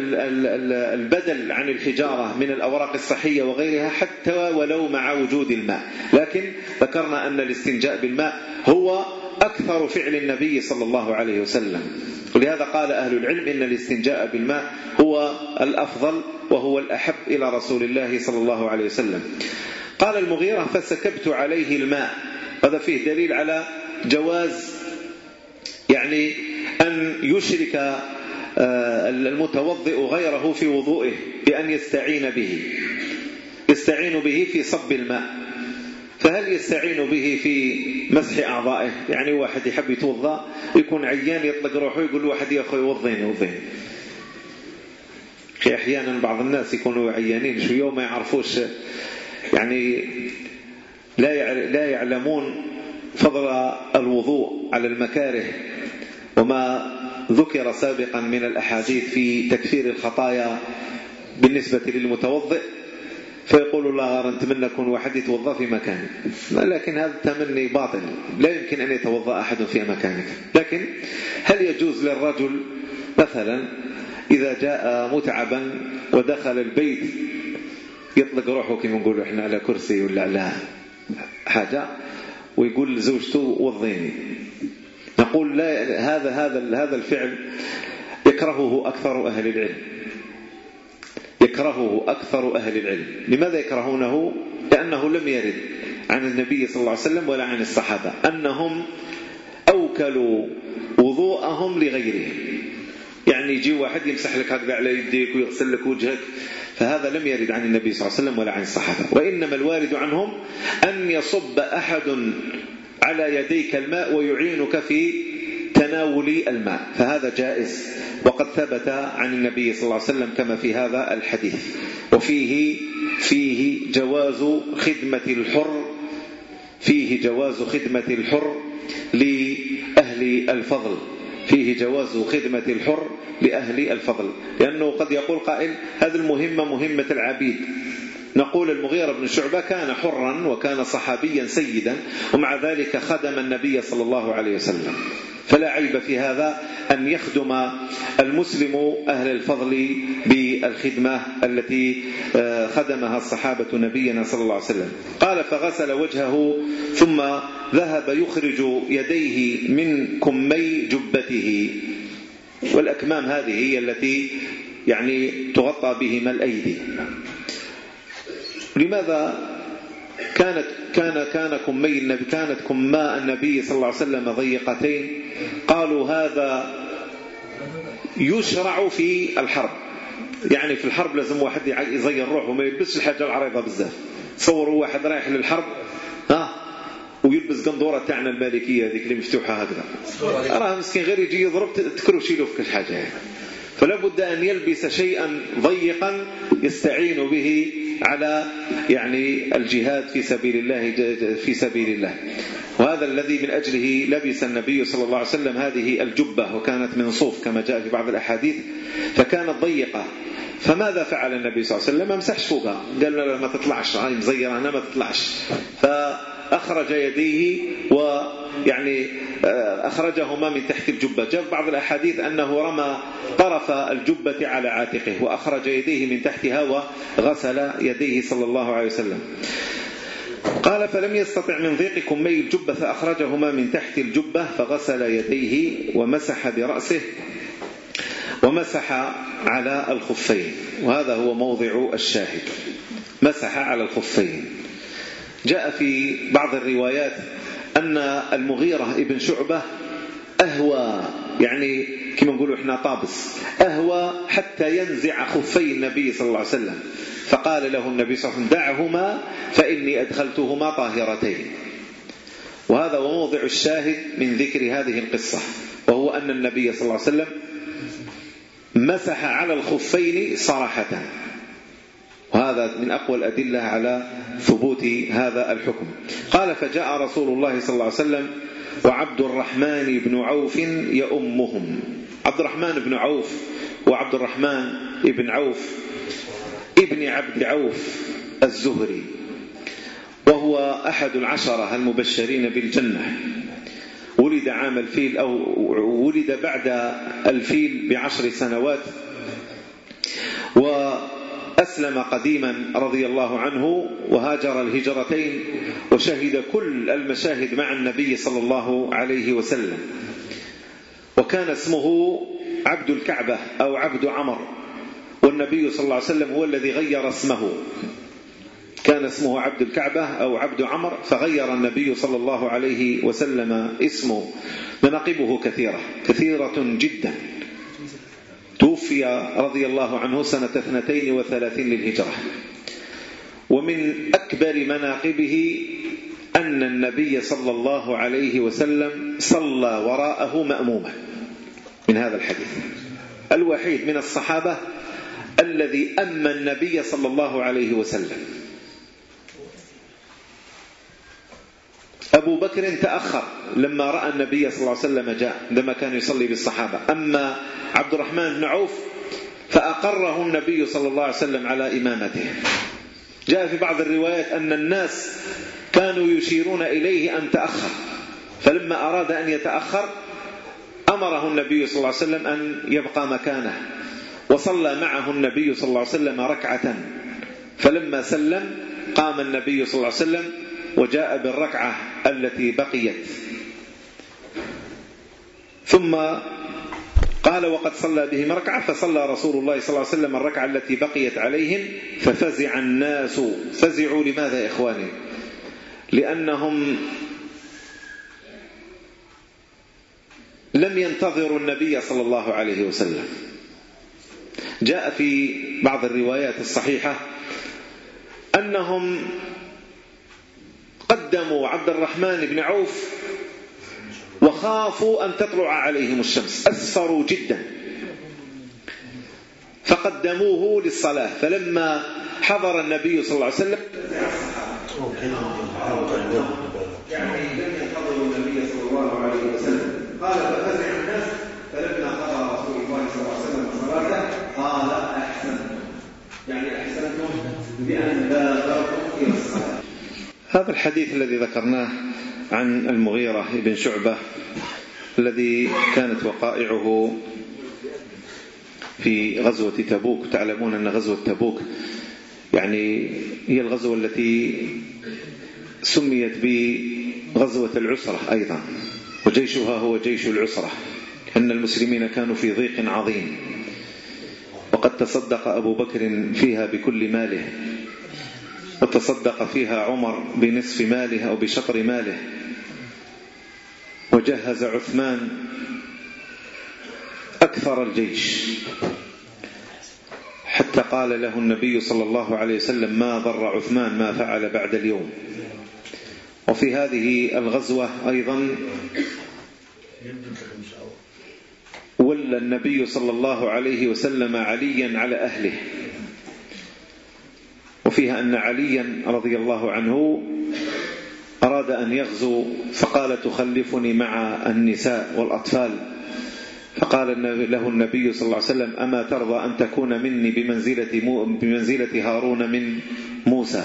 عن الحجارة من الأوراق الصحية وغيرها حتى ولو مع وجود الماء. لكن ذكرنا أن الاستنجاء بالماء هو أكثر فعل النبي صلى الله عليه وسلم. ولهذا قال أهل العلم إن الاستنجاء بالماء هو الأفضل وهو الأحب إلى رسول الله صلى الله عليه وسلم. قال المغيرة فسكبت عليه الماء. هذا فيه دليل على جواز يعني أن يشرك آه، المتوضئ غيره في وضوئه بأن يستعين به يستعين به في صب الماء. فهل يستعين به في مسح أعضائه؟ يعني واحد يحب يتوضأ يكون عيان يطلق روحه يقول له واحد يا أخي وضيني وضيني أحيانا بعض الناس يكونوا عيانين شوية وما يعرفوش يعني لا لا يعلمون فضل الوضوء على المكاره وما ذكر سابقا من الأحاديث في تكفير الخطايا بالنسبة للمتوضئ. فيقول الله غار نتمنى أكون واحد يتوضأ في مكاني لكن هذا التمني باطل. لا يمكن أن يتوضأ أحد في مكانك. لكن هل يجوز للرجل مثلا إذا جاء متعبا ودخل البيت يطلق روحه كما نقولوا إحنا على كرسي ولا لا؟ حاجة ويقول لزوجته وضيني. نقول لا هذا هذا هذا الفعل يكرهه أكثر أهل العلم. يكرهه أكثر أهل العلم. لماذا يكرهونه؟ لأنه لم يرد عن النبي صلى الله عليه وسلم ولا عن الصحابة. أنهم أوكلوا وضوءهم لغيرهم. يعني يجي واحد يمسح لك هكذا على يديك ويغسل لك وجهك. فهذا لم يرد عن النبي صلى الله عليه وسلم ولا عن الصحابة. وإنما الوارد عنهم أن يصب أحد على يديك الماء ويعينك في تناول الماء. فهذا جائز. وقد ثبت عن النبي صلى الله عليه وسلم كما في هذا الحديث. وفيه فيه جواز خدمة الحر فيه جواز خدمة الحر لأهل الفضل. فيه جواز خدمة الحر لأهل الفضل لأنه قد يقول قائل هذه المهمة مهمة العبيد. نقول المغيرة بن شعبة كان حرا وكان صحابيا سيدا ومع ذلك خدم النبي صلى الله عليه وسلم. فلا عيب في هذا أن يخدم المسلم أهل الفضل بالخدمة التي آه، خدمها الصحابة نبينا صلى الله عليه وسلم. قال فغسل وجهه ثم ذهب يخرج يديه من كمي جبته. والأكمام هذه هي التي يعني تغطى بهما الأيدي. لماذا كانت كان كان كمي النبي كانت كماء النبي صلى الله عليه وسلم ضيقتين. قالوا هذا يشرع في الحرب. يعني في الحرب لازم واحد يزين روحه وما يلبسش الحاجة العريضة بزاف. تصوروا واحد رايح للحرب ها ويلبس قندورة تاعنا المالكيه هذيك اللي مفتوحة هكذا. راه مسكين غير يجي يضرب تكروشي له في كل حاجة. يعني. فلا بد أن يلبس شيئا ضيقا يستعين به على يعني الجهاد في سبيل الله في سبيل الله. وهذا الذي من أجله لبس النبي صلى الله عليه وسلم هذه الجبة وكانت من صوف كما جاء في بعض الأحاديث فكانت ضيقة. فماذا فعل النبي صلى الله عليه وسلم؟ أمسح شفوفها قال له ما تطلعش راهي مزيرة هنا ما تطلعش. ف أخرج يديه ويعني آه، أخرجهما من تحت الجبة. جاء في بعض الأحاديث أنه رمى طرف الجبة على عاتقه وأخرج يديه من تحتها وغسل يديه صلى الله عليه وسلم. قال فلم يستطع من ضيق كمي الجبة فأخرجهما من تحت الجبة فغسل يديه ومسح برأسه ومسح على الخفين. وهذا هو موضع الشاهد. مسح على الخفين. جاء في بعض الروايات أن المغيرة ابن شعبة أهوى يعني كما نقولوا إحنا طابس أهوى حتى ينزع خفي النبي صلى الله عليه وسلم فقال له النبي صلى الله عليه وسلم دعهما فإني أدخلتهما طاهرتين. وهذا وموضع الشاهد من ذكر هذه القصة وهو أن النبي صلى الله عليه وسلم مسح على الخفين صراحة. وهذا من أقوى الأدلة على ثبوت هذا الحكم. قال فجاء رسول الله صلى الله عليه وسلم وعبد الرحمن بن عوف يأمهم. عبد الرحمن بن عوف وعبد الرحمن بن عوف ابن عبد عوف الزهري وهو أحد العشرة المبشرين بالجنة. ولد عام الفيل أو ولد بعد الفيل بعشر سنوات أسلم قديما رضي الله عنه وهاجر الهجرتين وشهد كل المشاهد مع النبي صلى الله عليه وسلم. وكان اسمه عبد الكعبة أو عبد عمر والنبي صلى الله عليه وسلم هو الذي غير اسمه. كان اسمه عبد الكعبة أو عبد عمر فغير النبي صلى الله عليه وسلم اسمه. مناقبه كثيرة كثيرة جدا. توفي رضي الله عنه سنة 32 للهجرة. ومن أكبر مناقبه أن النبي صلى الله عليه وسلم صلى وراءه مأمومة. من هذا الحديث. الوحيد من الصحابة الذي أما النبي صلى الله عليه وسلم. أبو بكر تأخر لما رأى النبي صلى الله عليه وسلم جاء عندما كان يصلي بالصحابة أما عبد الرحمن بن عوف فأقره النبي صلى الله عليه وسلم على إمامته جاء في بعض الروايات أن الناس كانوا يشيرون إليه أن تأخر فلما أراد أن يتأخر أمره النبي صلى الله عليه وسلم أن يبقى مكانه وصلى معه النبي صلى الله عليه وسلم ركعة فلما سلم قام النبي صلى الله عليه وسلم وجاء بالركعة التي بقيت. ثم قال وقد صلى بهم ركعة فصلى رسول الله صلى الله عليه وسلم الركعة التي بقيت عليهم ففزع الناس. فزعوا لماذا يا إخواني؟ لأنهم لم ينتظروا النبي صلى الله عليه وسلم. جاء في بعض الروايات الصحيحة أنهم قدموا عبد الرحمن بن عوف وخافوا أن تطلع عليهم الشمس. أسفروا جدا. فقدموه للصلاة. فلما حضر النبي صلى الله عليه وسلم يعني لم يحضروا النبي صلى الله عليه وسلم. قال ففزع الناس. فلما قضى رسول الله صلى الله عليه وسلم صلاته قال احسنتم يعني أحسنتم بأن لا بادرتم هذا الحديث الذي ذكرناه عن المغيرة بن شعبة الذي كانت وقائعه في غزوة تبوك. تعلمون أن غزوة تبوك يعني هي الغزوة التي سميت بغزوة العسرة أيضا وجيشها هو جيش العسرة. أن المسلمين كانوا في ضيق عظيم. وقد تصدق أبو بكر فيها بكل ماله. وتصدق فيها عمر بنصف ماله أو بشطر ماله. وجهز عثمان أكثر الجيش. حتى قال له النبي صلى الله عليه وسلم ما ضر عثمان ما فعل بعد اليوم. وفي هذه الغزوة أيضا ولى النبي صلى الله عليه وسلم عليا على أهله. وفيها أن عليا رضي الله عنه أراد أن يغزو فقال تخلفني مع النساء والأطفال. فقال له النبي صلى الله عليه وسلم أما ترضى أن تكون مني بمنزلة, مو بمنزلة هارون من موسى.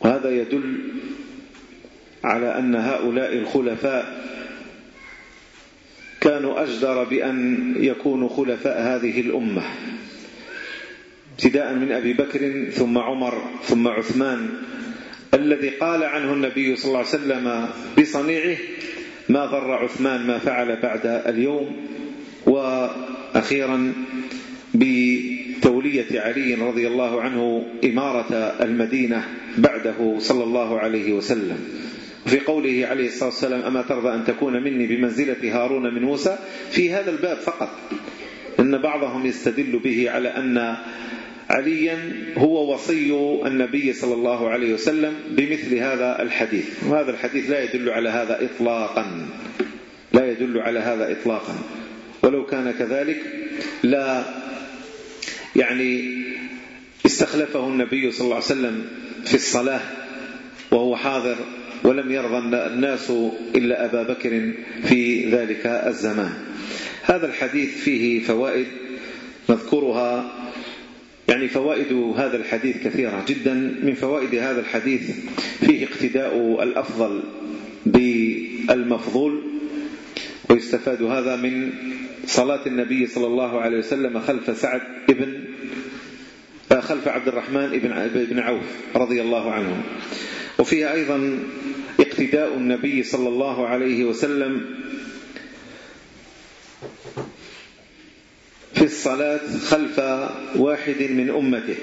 وهذا يدل على أن هؤلاء الخلفاء كانوا أجدر بأن يكونوا خلفاء هذه الأمة. ابتداء من أبي بكر ثم عمر ثم عثمان. الذي قال عنه النبي صلى الله عليه وسلم بصنيعه ما ضر عثمان ما فعل بعد اليوم. وأخيرا بتولية علي رضي الله عنه إمارة المدينة بعده صلى الله عليه وسلم. في قوله عليه الصلاة والسلام أما ترضى أن تكون مني بمنزلة هارون من موسى؟ في هذا الباب فقط. إن بعضهم يستدل به على أن عليا هو وصي النبي صلى الله عليه وسلم بمثل هذا الحديث. وهذا الحديث لا يدل على هذا إطلاقا. لا يدل على هذا إطلاقا. ولو كان كذلك لا يعني استخلفه النبي صلى الله عليه وسلم في الصلاة وهو حاضر ولم يرضى الناس إلا أبا بكر في ذلك الزمان. هذا الحديث فيه فوائد نذكرها. يعني فوائد هذا الحديث كثيرة جدا. من فوائد هذا الحديث فيه اقتداء الأفضل بالمفضول ويستفاد هذا من صلاة النبي صلى الله عليه وسلم خلف سعد ابن خلف عبد الرحمن ابن عوف رضي الله عنه. وفيها أيضا اقتداء النبي صلى الله عليه وسلم في الصلاة خلف واحد من أمته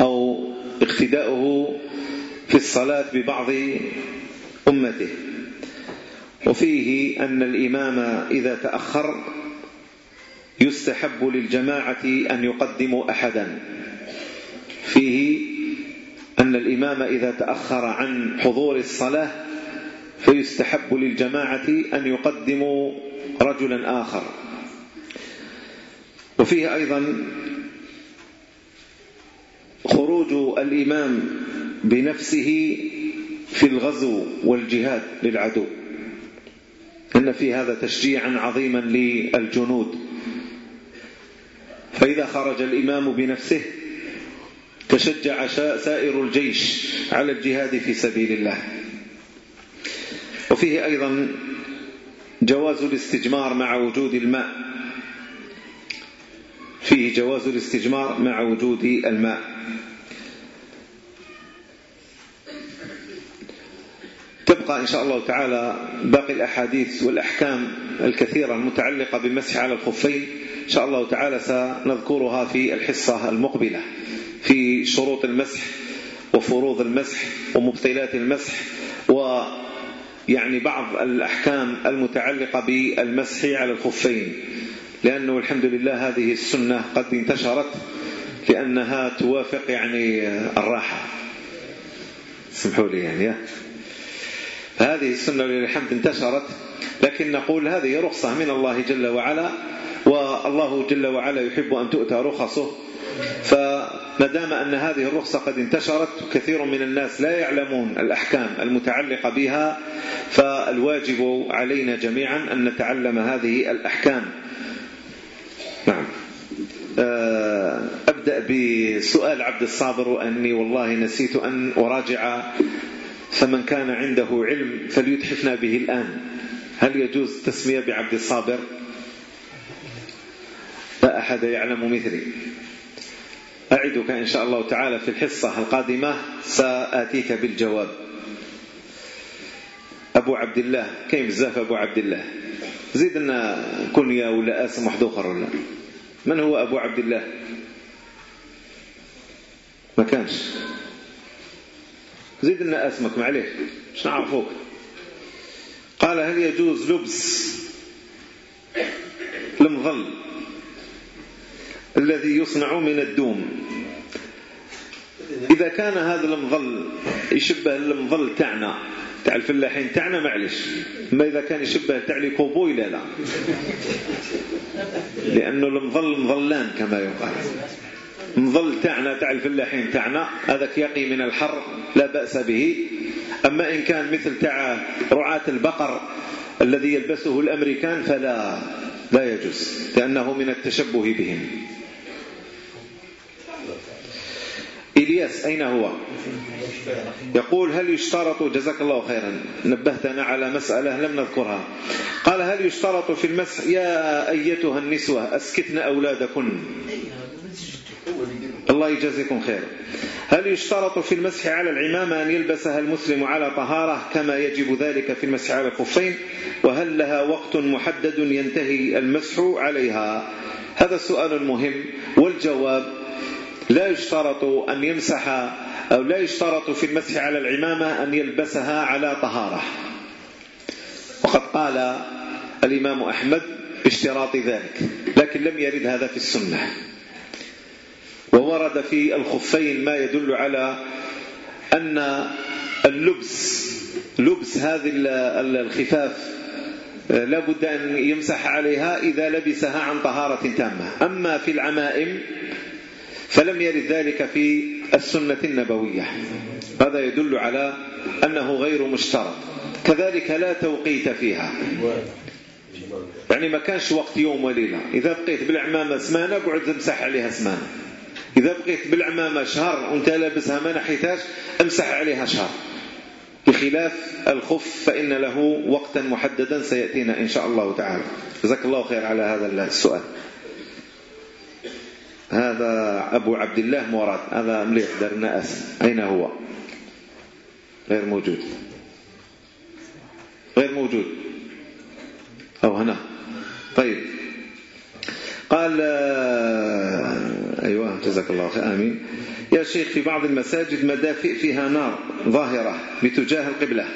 أو اقتداؤه في الصلاة ببعض أمته. وفيه أن الإمام إذا تأخر يستحب للجماعة أن يقدموا أحدا. فيه أن الإمام إذا تأخر عن حضور الصلاة فيستحب للجماعة أن يقدموا رجلا آخر. وفيه أيضا خروج الإمام بنفسه في الغزو والجهاد للعدو. إن في هذا تشجيعا عظيما للجنود. فإذا خرج الإمام بنفسه تشجع سائر الجيش على الجهاد في سبيل الله. وفيه أيضا جواز الاستجمار مع وجود الماء. فيه جواز الاستجمار مع وجود الماء. تبقى إن شاء الله تعالى باقي الأحاديث والأحكام الكثيرة المتعلقة بمسح على الخفين. إن شاء الله تعالى سنذكرها في الحصة المقبلة. في شروط المسح وفروض المسح ومبطلات المسح و يعني بعض الأحكام المتعلقة بالمسح على الخفين. لأنه الحمد لله هذه السنة قد انتشرت لأنها توافق يعني الراحة. سمحوا لي يعني هذه السنة للحمد انتشرت لكن نقول هذه رخصة من الله جل وعلا والله جل وعلا يحب أن تؤتى رخصه ف ما دام أن هذه الرخصة قد انتشرت كثير من الناس لا يعلمون الأحكام المتعلقة بها فالواجب علينا جميعا أن نتعلم هذه الأحكام. نعم. آه، أبدأ بسؤال عبد الصابر وأني والله نسيت أن أراجع. فمن كان عنده علم فليتحفنا به الآن. هل يجوز تسمية بعبد الصابر؟ لا أحد يعلم مثلي. أعدك إن شاء الله تعالى في الحصة القادمة. سآتيك بالجواب. أبو عبد الله. كاين بزاف أبو عبد الله؟ زيد لنا كنيا ولا اسم واحد اخر ولا؟ من هو أبو عبد الله؟ ما كانش. زيد لنا أسمك معليه باش نعرفوك. قال هل يجوز لبس المظل الذي يصنع من الدوم. إذا كان هذا المظل يشبه المظل تاعنا تاع الفلاحين تاعنا معلش. ما إذا كان يشبه تاع كوبوي لا لا. لأنه المظل مظلان كما يقال. مظل تاعنا تاع الفلاحين تاعنا هذاك يقي من الحر لا بأس به. أما إن كان مثل تاع رعاة البقر الذي يلبسه الأمريكان فلا لا يجوز لأنه من التشبه بهم. إلياس أين هو؟ يقول هل يشترط جزاك الله خيرا نبهتنا على مسألة لم نذكرها. قال هل يشترط في المسح؟ يا أيتها النسوة أسكتن أولادكن. الله يجزيكم خير. هل يشترط في المسح على العمامة أن يلبسها المسلم على طهارة كما يجب ذلك في المسح على الكفين وهل لها وقت محدد ينتهي المسح عليها؟ هذا السؤال المهم والجواب لا يشترط أن يمسح أو لا يشترط في المسح على العمامة أن يلبسها على طهارة. وقد قال الإمام أحمد باشتراط ذلك لكن لم يرد هذا في السنة. وورد في الخفين ما يدل على أن اللبس لبس هذه الخفاف لا بد أن يمسح عليها إذا لبسها عن طهارة تامة. أما في العمائم فلم يرد ذلك في السنة النبوية. هذا يدل على أنه غير مشترط. كذلك لا توقيت فيها. يعني ما كانش وقت يوم وليلة. إذا بقيت بالعمامة سمانة قعد تمسح عليها سمانة. إذا بقيت بالعمامة شهر وانت لابسها ما نحيتهاش امسح عليها شهر. بخلاف الخف فإن له وقتا محددا سيأتينا إن شاء الله تعالى. جزاك الله خير على هذا السؤال. هذا أبو عبد الله مراد. هذا مليح درنا النأس. أين هو؟ غير موجود. غير موجود. أو هنا. طيب. قال أيوة جزاك الله خير. آمين. يا شيخ في بعض المساجد مدافئ فيها نار ظاهرة بتجاه القبلة.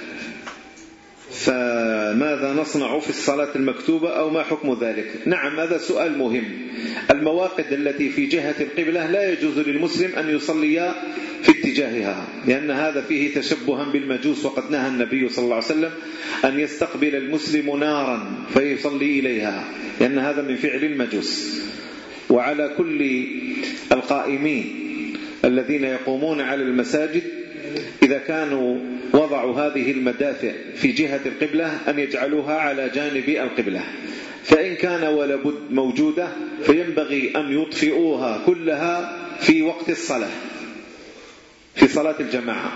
فماذا نصنع في الصلاة المكتوبة أو ما حكم ذلك؟ نعم هذا سؤال مهم. المواقد التي في جهة القبلة لا يجوز للمسلم أن يصلي في اتجاهها لأن هذا فيه تشبها بالمجوس وقد نهى النبي صلى الله عليه وسلم أن يستقبل المسلم نارا فيصلي إليها لأن هذا من فعل المجوس. وعلى كل القائمين الذين يقومون على المساجد إذا كانوا وضعوا هذه المدافع في جهة القبلة أن يجعلوها على جانب القبلة. فإن كان ولابد موجودة فينبغي أن يطفئوها كلها في وقت الصلاة في صلاة الجماعة.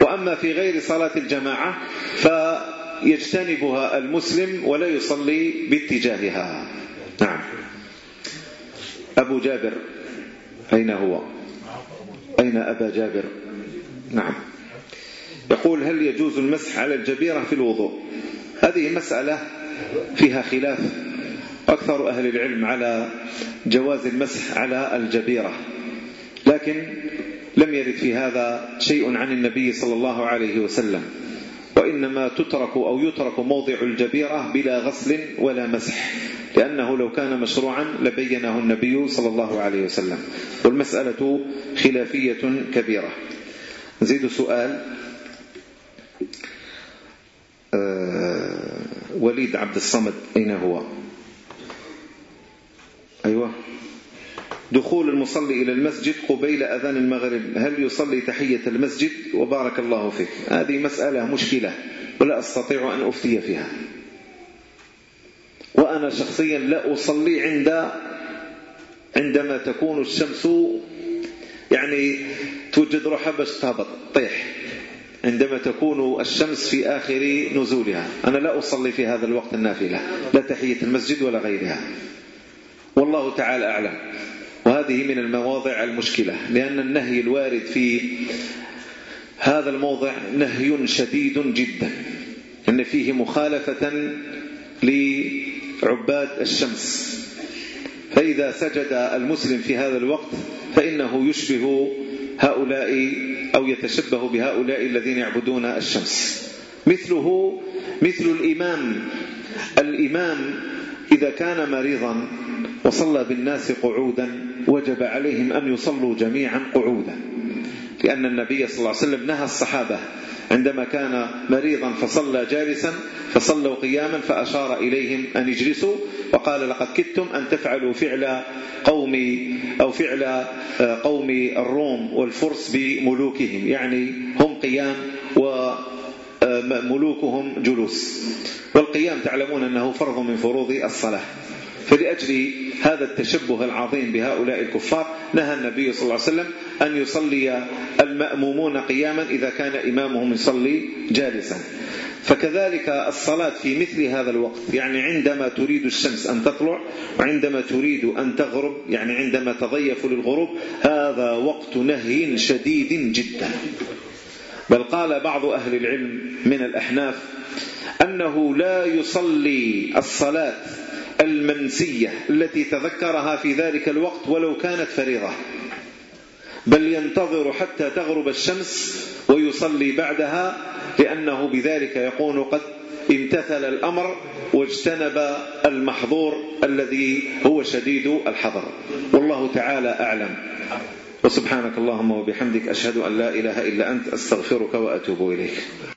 وأما في غير صلاة الجماعة فيجتنبها المسلم ولا يصلي باتجاهها. نعم. أبو جابر أين هو؟ أين أبا جابر؟ نعم. يقول هل يجوز المسح على الجبيرة في الوضوء؟ هذه مسألة فيها خلاف. أكثر أهل العلم على جواز المسح على الجبيرة. لكن لم يرد في هذا شيء عن النبي صلى الله عليه وسلم. وإنما تترك أو يترك موضع الجبيرة بلا غسل ولا مسح. لأنه لو كان مشروعا لبينه النبي صلى الله عليه وسلم. والمسألة خلافية كبيرة. نزيد سؤال. آه، وليد عبد الصمد أين هو؟ أيوة. دخول المصلي إلى المسجد قبيل أذان المغرب هل يصلي تحية المسجد؟ وبارك الله فيك. هذه مسألة مشكلة ولا أستطيع أن أفتي فيها. وأنا شخصيا لا أصلي عند عندما تكون الشمس يعني توجد رحبة تهبط طيح. عندما تكون الشمس في آخر نزولها. أنا لا أصلي في هذا الوقت النافلة لا تحية المسجد ولا غيرها. والله تعالى أعلم. وهذه من المواضع المشكلة لأن النهي الوارد في هذا الموضع نهي شديد جدا. أن فيه مخالفة لعباد الشمس. فإذا سجد المسلم في هذا الوقت فإنه يشبه هؤلاء أو يتشبه بهؤلاء الذين يعبدون الشمس. مثله مثل الإمام. الإمام إذا كان مريضا وصلى بالناس قعودا وجب عليهم أن يصلوا جميعا قعودا. لأن النبي صلى الله عليه وسلم نهى الصحابة عندما كان مريضا فصلى جالسا فصلوا قياما فأشار إليهم أن يجلسوا وقال لقد كدتم أن تفعلوا فعل قوم أو فعل آه، قوم الروم والفرس بملوكهم. يعني هم قيام و آه، ملوكهم جلوس. والقيام تعلمون أنه فرض من فروض الصلاة. فلأجل هذا التشبه العظيم بهؤلاء الكفار نهى النبي صلى الله عليه وسلم أن يصلي المأمومون قياما إذا كان إمامهم يصلي جالسا. فكذلك الصلاة في مثل هذا الوقت يعني عندما تريد الشمس أن تطلع وعندما تريد أن تغرب يعني عندما تضيف للغروب هذا وقت نهي شديد جدا. بل قال بعض أهل العلم من الأحناف أنه لا يصلي الصلاة المنسية التي تذكرها في ذلك الوقت ولو كانت فريضة. بل ينتظر حتى تغرب الشمس ويصلي بعدها لأنه بذلك يكون قد امتثل الأمر واجتنب المحظور الذي هو شديد الحظر. والله تعالى أعلم. وسبحانك اللهم وبحمدك أشهد أن لا إله إلا أنت أستغفرك وأتوب إليك.